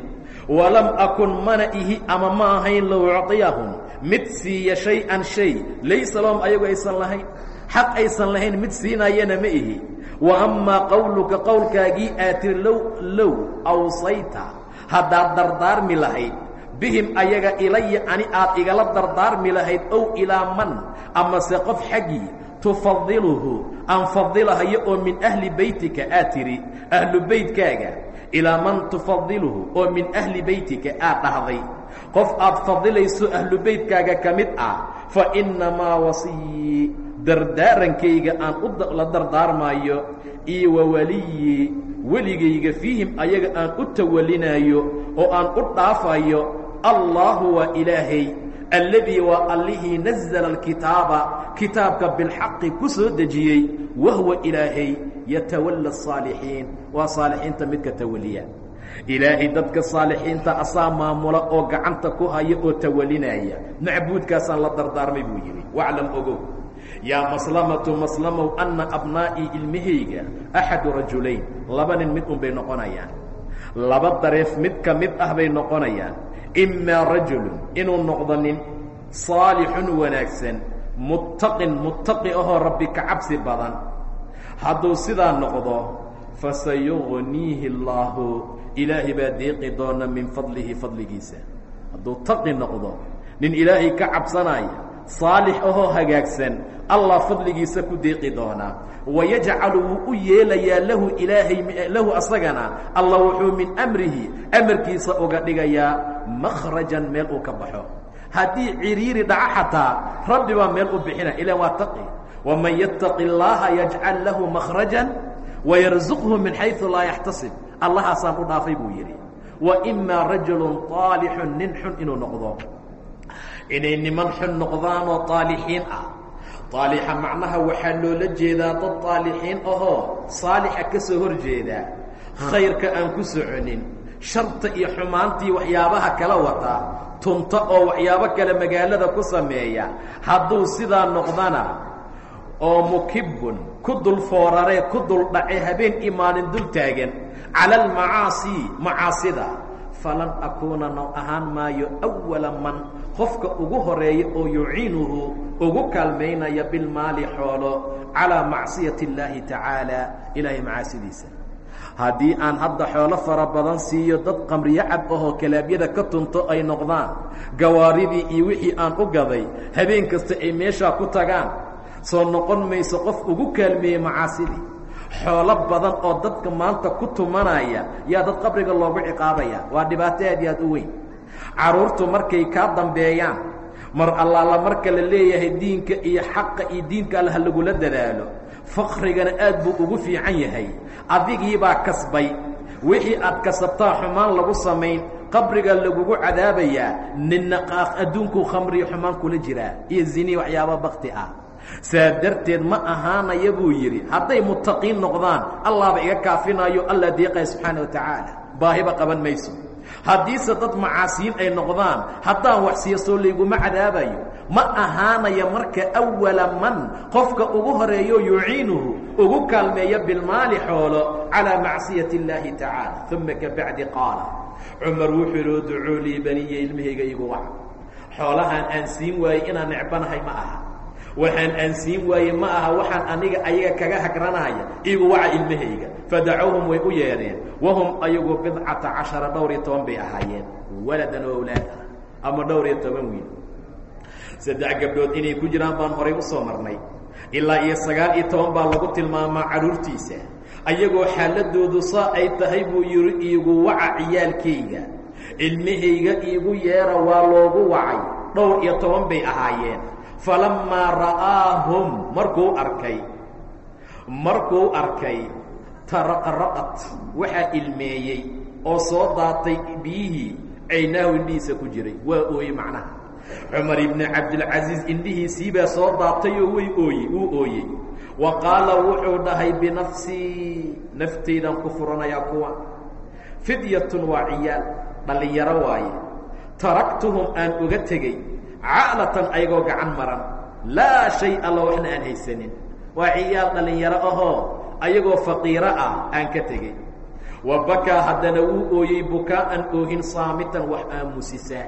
walam akun mana ihi ama ma ahayn low ucطiyahum mid siiya shay-an shay laysa lahum ayagu aysan lahayn xaq aysan lahayn mid siinayana ma ihi. Wa amaa qowluka qowlkaagii aad tiri low low awsayta haddaad dardaarmi lahayd. Bihim ayaga ilaya ani aad igala dardaarmi lahayd ow ilaa man amase qof xaggii tufadiluhu aan fadilahayo oo min ahli beytika aad tidhi ahlu beytkaaga ilaa man tufadiluhu oo min ahli beytika aad dhahday. Qof aad fadilayso ahlu beytkaaga ka mid ah fa innamaa wasiyii dardaarankayga aan u la dardaarmaayo iyo wa waliyi weligayga fiihim ayaga aan u tawalinayo oo aan u dhaafayo allaahu waa ilaahay alladii waa allihii nazla alkitaaba kitaabka bilxaqi ku soo dejiyey wahuwa ilaahay yatawalla asaalixiin waa saalixiinta midka tawaliya. Ilaahay dadka saalixiinta asaa maamula oo gacanta ku haya oo tawalinaya. Macbuudkaasaan la dardaarmay buu yidhi. Waclam ogow. Yaa maslamatu maslamow anna abnaa'ii ilmahayga axadu rajulayn. Laba nin mid un bay noqonayaan. Laba dareef mid ka mid ah bay noqonayaan. Imaa rajulun inuu noqdo nin saalixun wanaagsan muttaqin muttaqi ahoo rabbi ka cabsi badan hadduu sidaa noqdo fasayugniihi allaahu ilaahay baa deeqi doona min fadlihi fadligiisa. Hadduu taqi noqdo nin ilaahay ka cabsanaya saalix ahoo hagaagsan allah fadligiisa ku deeqi doonaa wayajcalu wuu u yeelayaa lahu ilaahay lahu asagana. Allah wuxuu min amrihi amarkiisa uga dhigayaa makhrajan meel uu ka baxo. Haddii ciriiri dhaco xataa rabbi baa meel u bixina. Ilan waa taqi waman yattaqi اllaha yajcal lahu makhrajan wayarzuqhu min xayثu laa yaxtasib allahaasaan u dhaafay buu yidhi wa imaa rajulu طaalixun nin xun inuu noqdo inay niman xun noqdaanoo طaalixiin ah طaalixa macnaha waxaa loola jeedaa dad طaalixiin ahoo saalixa ka soo hor jeeda khayrka aan ku soconin sharta iyo xumaantii waxyaabaha kala wata tunta oo waxyaabo kale magaalada ku sameeya hadduu sidaa noqdana oo mukibun ku dul fooraree ku dul dhace habeen imaanin dul taagan cala almacaasi macaasida. Falan akuuna no ahaan maayo awala man qofka ugu horreeya oo yuciinuhu ugu kaalmaynaya bilmaali xoolo calaa macsiyati اllaahi tacaala ilaahay macaasidiisa. Haddii aan hadda xoolo fara badan siiyo dad qamriyo cab ahoo kalaabyada ka tunto ay noqdaan gawaaridii iyo wixii aan u gaday habeen kasta ay meeshaa ku tagaan soo noqon mayso qof ugu kaalmeeyey macaasidii xoolo badan oo dadka maanta ku tumanaya yaa dad qabriga loogu ciqaabaya waa dhibaato aad iyo aad u weyn. Carruurtu markay kaa dambeeyaan mar allaala marka la leeyahay diinka iyo xaqa iyo diinka alla lagula dadaalo fakrigana aad buu ugu fiican yahay. Adigiibaa kasbay. Wixii aad kasabtaa xumaan lagu samayn qabriga lagugu cadaabayaa ninna adduunkuu khamriyo xumaan kula jiraa iyo zini waxyaaba bakti ah saa darteed ma ahaanaya buu yidhi hadday muttaqiin noqdaan allahba iga kaafinayo allah deeqaya subxaana wa tacaala. Baahiba qaban mayso. Haddiise dad macaasiin ay noqdaan haddaan wax siiyasoo layguma cadaabayo ma ahaanaya marka awala man qofka ugu horeeyo yuciinuhu ugu kaalmeeya bilmaali xoolo calaa macsiyati اllaahi tacaala. Uma kabacdi qaala cumar wuxuu yidhi udcuu lii baniya ilmahayga igu wac. Xoolahaan aan siin waayey inaan necbanahay ma aha waxaan aan siin waaye ma aha waxaan aniga ayaga kaga hagranaya igu waca ilmahayga. Fadacowhum way u yeedheen wahum ayagu bidcata cashara dhowr iyo toban bay ahaayeen. Waladan oo ama dhowr iyo toban wiil. Saddex gabdhood inay ku jiraan baan horay u soo marnay. Ilaa iyo sagaal iyo toban baa lagu tilmaamaa carruurtiisa ayagoo xaaladoodu saa ay tahay buu yidhi iigu waca ciyaalkayga. Ilmahayga iigu yeera waa loogu wacay. Dhowr iyo toban bay ahaayeen falamaa ra'aahum markuu arkay markuu arkay taraqraqat waxaa ilmeeyey oo soo daatay biyihii caynaahu indhihiisa ku jiray. Waa ooyey macnaha. Cumar ibni cabdilcasiis indhihiisiibaa soo daatay oo way ooye wuu ooyey. Wa qaala wuxuu dhahay binafsii naftaydan ku furanayaa kuwa. Fidyatun waa ciyaal dhallinyaro waaye. Taraktuhum aan uga tegey ca'latan ayagoo gacan maran. Laa shay alla waxna aan haysanin. Waa ciyaal dhallinyaro ahoo ayagoo faqiiro ah aan ka tegey. Wa bakaa haddana wuu ooyey bukaa'an oohin saamitan wax aamusisaa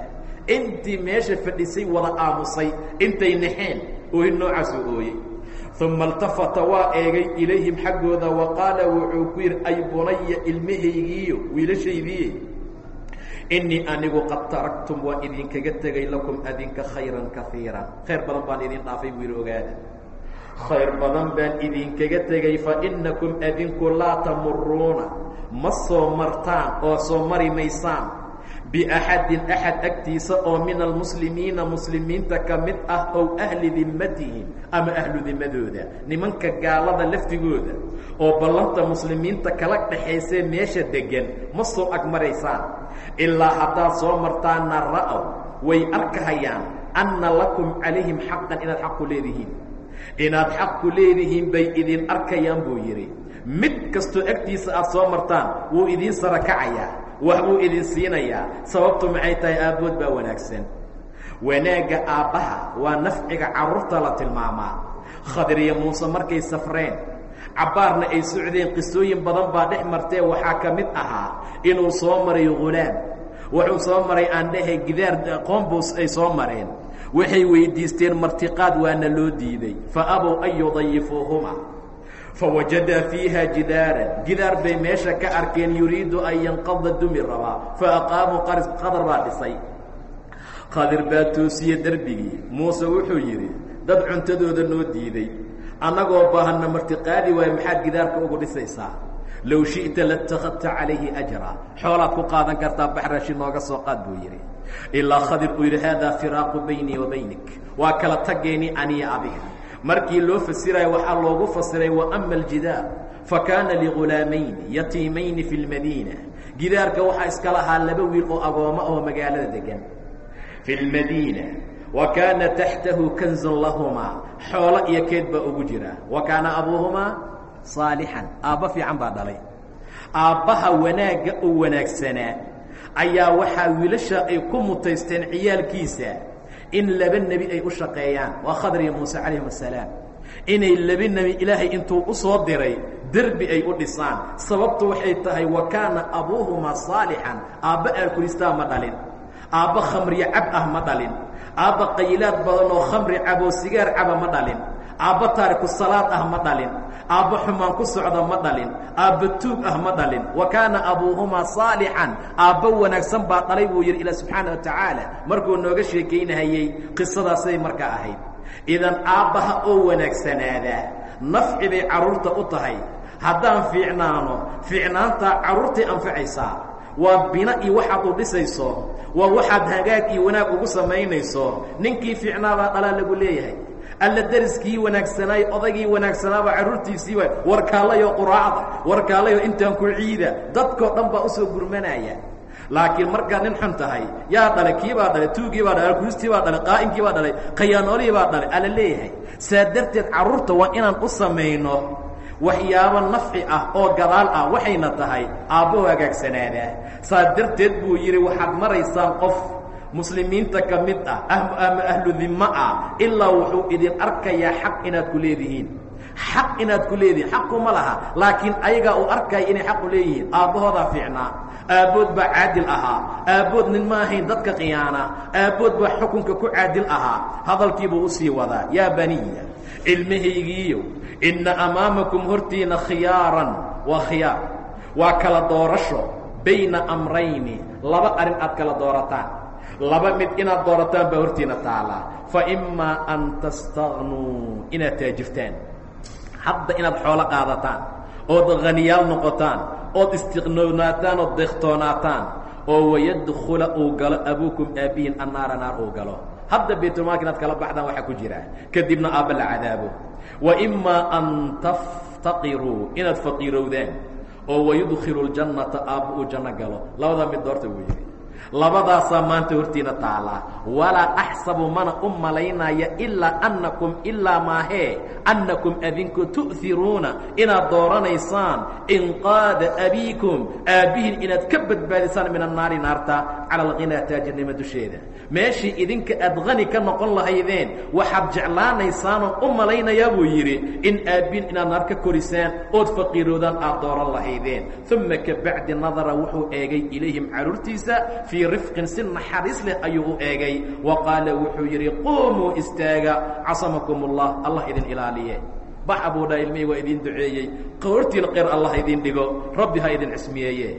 intii meesha fadhisay wada aamusay intay naxeen oohin noocaasuu ooyey. Uma اltafata waa eegay ilayhim xaggooda wa qaala wuxuu ku yidhi ay bunaya ilmahaygiiyo wiilashaydiiye inii anigu qad taraktum waa idinkaga tegay lakum adinka khayran kaiira khayr badan baan idin dhaafay yidhi ogaada. Khayr badan baan idinkaga tegay fainakum adinku laa tamuruuna ma soo martaan oo soo mari maysaan biaxadin axad agtiisa oo min almuslimiina muslimiinta ka mid ah ow ahli dimatihim ama ahlu dimadooda nimanka gaalada laftigooda oo ballanta muslimiinta kala dhexaysee meesha deggan ma soo agmaraysaan ilaa haddaad soo martaana ra'ow way arkahayaan anna lakum calayhim xaqan inaad xaq ku leedihiin inaad xaq ku leedihiin bay idin arkayaan buu yidhi mid kastoo agtiisa aad soo martaan wuu idiin sara kacayaa wax buu idin siinayaa sababtu maxay tahay aabbood baa wanaagsan. Wanaagga aabbaha waa nafciga carruurta la tilmaamaa. Khadiriya muuse markay safreen cabbaarna ay socdeen qisooyin badan baa dhex martee waxaa ka mid ahaa inuu soo maray ghulaam wuxuu soo maray aan dhahay gidaar qombos ay soo mareen. Waxay weydiisteen martiqaad waana loo diiday. Fa abow an yudayifuuhuma fawajadaa fiiha jidaaran gidaar bay meesha ka arkeen yuriidu an yanqada dumi rabaa fa aqaamuu qadar baa dhisay qadir baa toosiye derbigii muuse wuxuu yidhi dad cuntadooda noo diiday annagoo baahanna martiqaadi waayo maxaad gidaarka ugu dhisaysaa low shi'ta latakhadta calayhi ajra xoolaad ku qaadan kartaa baxrashi nooga soo qaad buu yidhi ilaa khadir uu yidhi haadaa firaaqu baynii wa baynik waa kala tageeni aniya adiga markii loo fasirayo waxaa loogu fasiray waama aljidaar fakaana ligulaamayni yatiimayni fi lmadiina. Gidaarka waxaa iska lahaa laba wiil oo agoommo oo magaalada degan fi lmadiina wa kaana taxtahu kanzun lahumaa xoolo iyo keed baa ugu jira. Wa kaana abuuhumaa saalixan aabba fiican baa dhalay. Aabbaha wanaagga oo wanaagsanaa ayaa waxaa wiilasha ay ku mutaysteen ciyaalkiisa in laba nebi ay u shaqeeyaan. Waa khadr iyo muuse calayhim asalaam inay laba nebi ilaahay intuu u soo diray derbi ay u dhisaan. Sababtu waxay tahay wa kaana abuuhumaa saalixan aabba aalkulistaa ma dhalin. Aabba khamriyo cab ah ma dhalin. Aabba qayilaad badan oo khamri cab oo sigaar caba ma dhalin aabba taariku salaad ah ma dhalin. Aabba xumaan ku socda ma dhalin. Aabba tuug ah ma dhalin. Wa kaana abuuhumaa saalixan aabba wanaagsan baa dhalay buu yidhi ilaa subxaana wa tacaala. Markuu nooga sheekaynahayey qisadaasay markaa ahayd. Idan aabbaha oo wanaagsanaadaa nafci bay carruurta u tahay. Haddaan fiicnaano fiicnaantaa carruurtay anfacaysaa waa bina iyo waxaad u dhisayso waa waxaad hagaag iyo wanaag ugu samaynayso. Ninkii fiicnaabaa dhalaa lagu leeyahay alla deriskii wanaagsanaay odaygii wanaagsanaaba carruurtiisii waay warkaalayo quraacda warkaalayo intaan ku ciida dadkoo dhan baa u soo gurmanaya. Laakiin markaad nin xun tahay yaa dhalay kii baa dhalay tuugii baa dhalay alkuustii baa dhalay qaa'inkii baa dhalay khayaanoolihii baa dhalay ala leeyahay. Saa darteed carruurta waa inaan u samayno waxyaabo nafci ah oo gadaal ah waxayna tahay aabbo hagaagsanaada saa darteed buu yidhi waxaad maraysaan qof muslimiinta ka mid ah ama ahlu dimmo ah ilaa wuxuu idin arkayaa xaq inaad ku leedihiin. Xaq inaad ku leedihiin xaq kuma laha laakiin ayagaa uu arkaya inay xaq u leeyihiin. Aabbahoodaa fiicnaa aabbood baa caadil ahaa aabbood nin ma ahayn dadka khiyaana aabbood baa xukunka ku caadil ahaa. Hadalkiibuu u sii wadaa yaa baniya ilmahaygiiyo inna amaamakum hortiina khiyaaran waa khiyaar. Waa kala doorasho bayna amrayni laba arrin aad kala doorataan laba mid inaad doorataan baa hortiina taalaa fa imaa an tastagnuu inaad taajirtaan hadda inaad xoolo qaadataan ood khaniyaal noqotaan ood istiqnoonaataan ood deekhtoonaataan oo wayadkula uu galo abuukum aabbihin annaara naar uu galo. Hadda baytulmaalka inaad kala baxdaan waxaa ku jira. Kadibna aabba la cadaabo. Wa imaa an taftaqiruu inaad faqiirowdaan oo wayudkhilu ljannata aabba uu janno galo. Labadaa mid doorta buu yidhi labadaasaa maanta hortiina taalaa walaa axsabu mana u malaynaya ilaa annakum ilaa maahee annakum adinku tu'hiruuna inaad dooranaysaan inqaada abiikum aabbihin inaad ka badbaadisaan min annaari naarta cala alghinaa taajirnimo dusheeda. Meeshii idinka aad hani ka noqon lahaydeen waxaad jeclaanaysaanoo u malaynayaa buu yidhi in aabbihin inaad naar ka korisaan ood faqiiroodaan aad dooran lahaydeen. Uma kabacdi nadara wuxuu eegay ilayhim carruurtiisa fii rifqin si naxariis leh ayuu u eegay. Wa qaala wuxuu yidhi quumuu istaaga casamakum ullah allah idin ilaaliye. Baxa buu dhaha ilmihii waa idin duceeyey? Qoortiina qeyr allah idin dhigo rabbi ha idin cismiyeeye.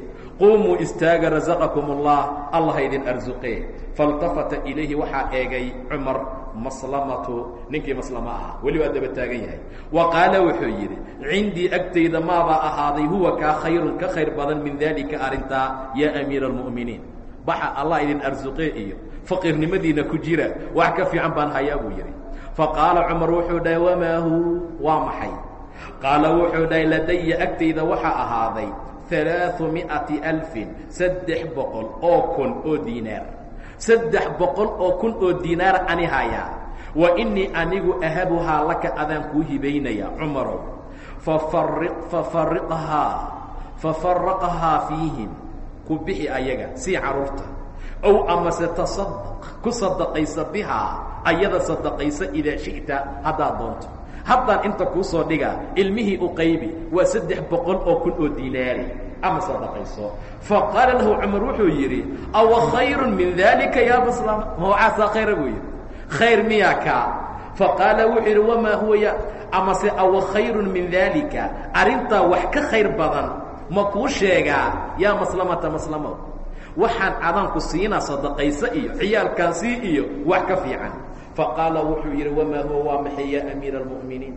Quumuu istaaga rasaqakum ullah allah idin arsuqee faاltafata ilayhi waxaa eegay cumar maslamatu ninkii maslamo ahaa weli waa daba taagan yahay. Wa qaala wuxuu yidhi cindii agtayda maabaa ahaaday huwa kaa khayrun ka khayr badan min daalika arrintaa yaa amiira اlmu'miniin baxa allah idin arsuqe iyo faqiirnimadiina ku jira. Wax ka fiican baan hayaa buu yidhi. Faqaala cumar wuxuu dhahay wamaa hu? Waa maxay? Qaala wuxuu dhahay ladaya agtayda waxaa ahaaday alaaثu mi'ati alfin saddex boqol oo kun oo diinaar. Saddex boqol oo kun oo diinaar ani hayaa. Wa inii anigu ahabuhaa laka adaan kuu hibaynaya cumarow. Fafari fafariqhaa fafaraqahaa fiihim ku bixi ayaga sii carruurta ow amase tasadaq ku sadaqaysa bihaa ayada sadaqaysa idaa shi'ta haddaad doonto. Haddaan inta kuu soo dhigaa ilmihii u qaybi waa saddex boqol oo kun oo diinaari ama sadaqayso. Faqaala lahu cumar wuxuu yidhi awa khayru min dalika yaa baslama mawcaasaa khayra buu yidhi. Khayr miyaa kaa. Faqaala wuxuu yidhi wamaa huwa ya amase awa khayru min dalika arrintaa wax ka khayr badan ma kuu sheegaa yaa maslamata maslamo waxaan cadaanku siinaa sadaqayso iyo ciyaalkaasii iyo wax ka fiican. Faqaala wuxuu yidhi wamaa huwa waa maxay yaa amiira almu'miniin?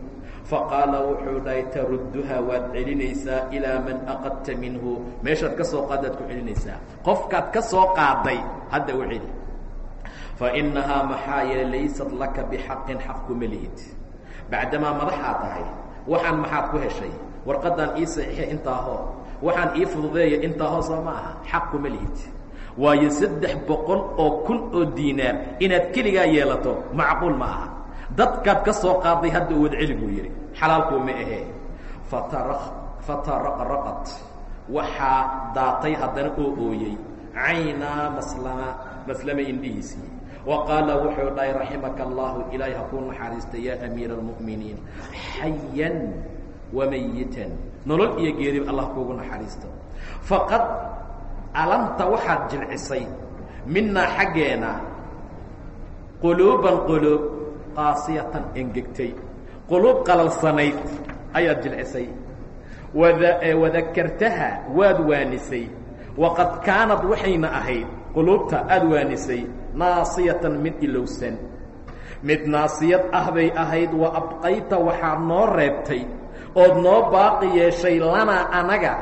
Faqaala wuxuu dhahay tarudduha waad celinaysaa ilaa man aqadta minhu. Meeshaad ka soo qaadaad ku celinaysaa. Qofkaad ka soo qaaday hadda u celi. Fa innahaa maxaa yeele laysat laka bixaqin xaq kuma lihid. Bacdamaa madaxaa tahay waxaan maxaad ku heshay? Warqaddaan ii saxiixe intaa hoo waxaan ii fududeeya intaa hoo soo ma aha xaq kuma lihid. Waayo saddex boqol oo kun oo diinaar inaad keligaa yeelato macquul ma aha. Dadkaad ka soo qaaday hadda wad celi buu yidhi xalaalkuu ma ahee. Fatara fataraqraqat waxaa daatay haddana oo ooyey caynaa maslama maslama indhihiisii. Wa qaala wuxuu dhahay raximaka allahu ilaahay ha kuu naxariista yaa amiira almu'miniin. Xayan wamayitan nolol iyo geerib allah kuugu naxariisto. Faqad alanta waxaad jilcisay minaa xaggeena quluuban quluub qaasiyatan engegtay. Quluub qalalsanayd ayaad jilcisay. Wada wadakartaha waad waanisay. Waqad kaanad waxayna ahayd quluubta aada waanisay naasiyatan mid ilowsan. Mid naasiyad ah bay ahayd wa abqayta waxaad noo reebtay ood noo baaqi yeeshay lanaa anaga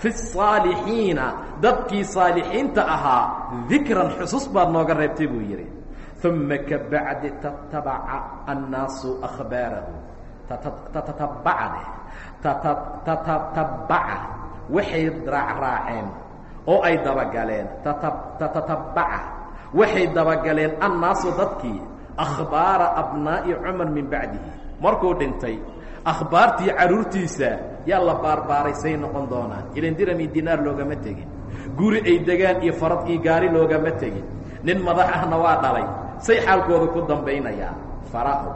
fi saalixiina dadkii saalixiinta ahaa dikran xusus baad nooga reebtay buu yidhi. Uma kabacdi tatabaca annaasu akhbaarahu. Tatatabacade tatatabaca waxay raacraaceen oo ay dabagaleen. Tatatabaca waxay dabagaleen annaasu dadkii. Akhbaara abnaa'i cumar min bacdihi. Markuu dhintay akhbaartii carruurtiisa yaa la baarbaaray say noqon doonaan. Ilan dirami dinaar loogama tegin. Guri ay degaan iyo farad iyo gaari loogama tegin. Nin madax ahna waa dhalay. Say xaalkooda ku dambaynayaa fara'ow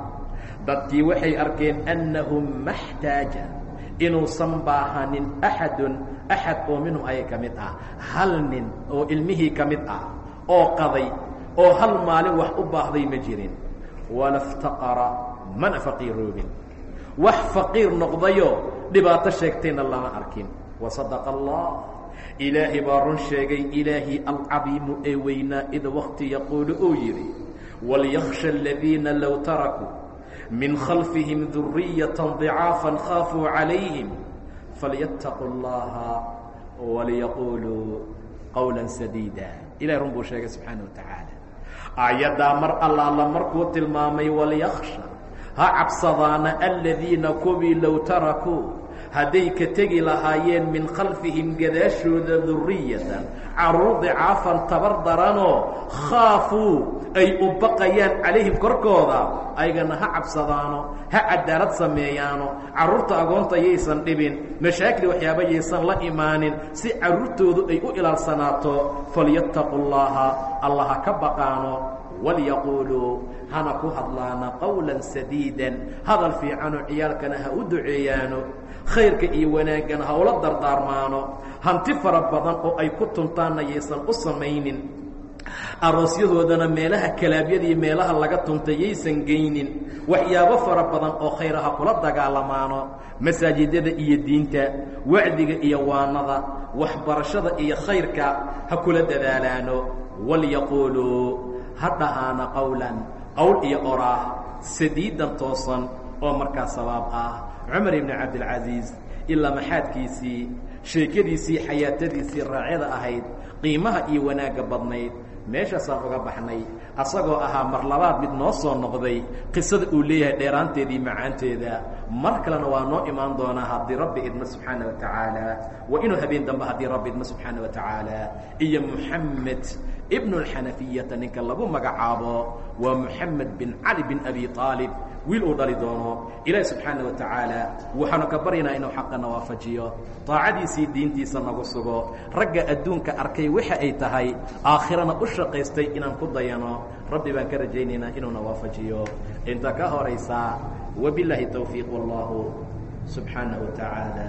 dadkii waxay arkeen annahu maxtaaja. Inuusan baahanin axadun axad oo minhum ayay ka mid ah. Hal nin oo ilmihii ka mid ah oo qaday oo hal maalin wax u baahday ma jirin. Wala ftaqara mana faqiiroobin wax faqiir noqdayoo dhibaato sheegtayna lama arkin. Wa sadaqa allah. Ilaahay baa run sheegay ilaahii alcabiimu ee weynaa id wakti yaquulu uu yidhi walyakhsha aladiina low tarakuu min khalfihim duriyata dicaafan khaafuu calayhim falyattaquu اllaha walyaquuluu qowla sadiida. Ilahay run buu sheegay subxaana wa tacaala. Aayaddaa mar allaala markuu tilmaamay walyakhsha ha cabsadaana aladiina kuwii low tarakuu hadday ka tegi lahaayeen min khalfihim gadaashooda duriyatan carruur dicaafan tabar daranoo khaafuu ay u baqayaan calayhim korkooda aygana ha cabsadaano ha cadaalad sameeyaano carruurta agoonta yaysan dhibin mashaakil waxyaaba yaysan la imaanin si carruurtoodu ay u ilaalsanaato falyattaqu llaaha alla ha ka baqaano walyaquuluu hana ku hadlaana qowlan sadiidan hadal fiicano ciyaalkana ha u duceeyaano khayrka iyo wanaaggana ha ula dardaarmaano hanti fara badan oo ay ku tuntaanna yaysan u samaynin aroosyadoodana meelaha kalaabyada iyo meelaha laga tuntay yaysan geynin waxyaabo fara badan oo khayra ha kula dagaalamaano masaajidada iyo diinta wacdiga iyo waanada waxbarashada iyo khayrka ha kula dadaalaano walyaquuluu ha dhahaana qowlan qowl iyo oraah sadiidan toosan oo markaa sabaab ah. Cumar ibni cabdilcasiis ilaa maxaadkiisii sheekadiisii xayaatadiisii raacyada ahayd qiimaha iyo wanaagga badnayd meeshaasaan uga baxnay asagoo ahaa mar labaad mid noo soo noqday qisada uu leeyahay dheeraanteedii macaanteeda. Mar kalena waa noo imaan doonaa haddii rabbi idmo subxaana wa tacaala waa inuu habeen dambe haddii rabbi idmo subxaana wa tacaala iyo muxamed ibnu alxanafiyata ninka lagu magacaabo waa muxamed bin cali bin abi aalib wiil uu dhali doono. Ilaahi subxaana wa tacaala waxaanu ka baryaynaa inuu xaqana waafajiyo daacadiisii diintiisa nagu sugo. Ragga adduunka arkay waxa ay tahay aakhirana u shaqaystay inaan ku dayano. Rabbi baan ka rajaynaynaa inuuna waafajiyo inta ka horaysaa wabilaahi towfiiq wallahu subxaanaه wa tacaala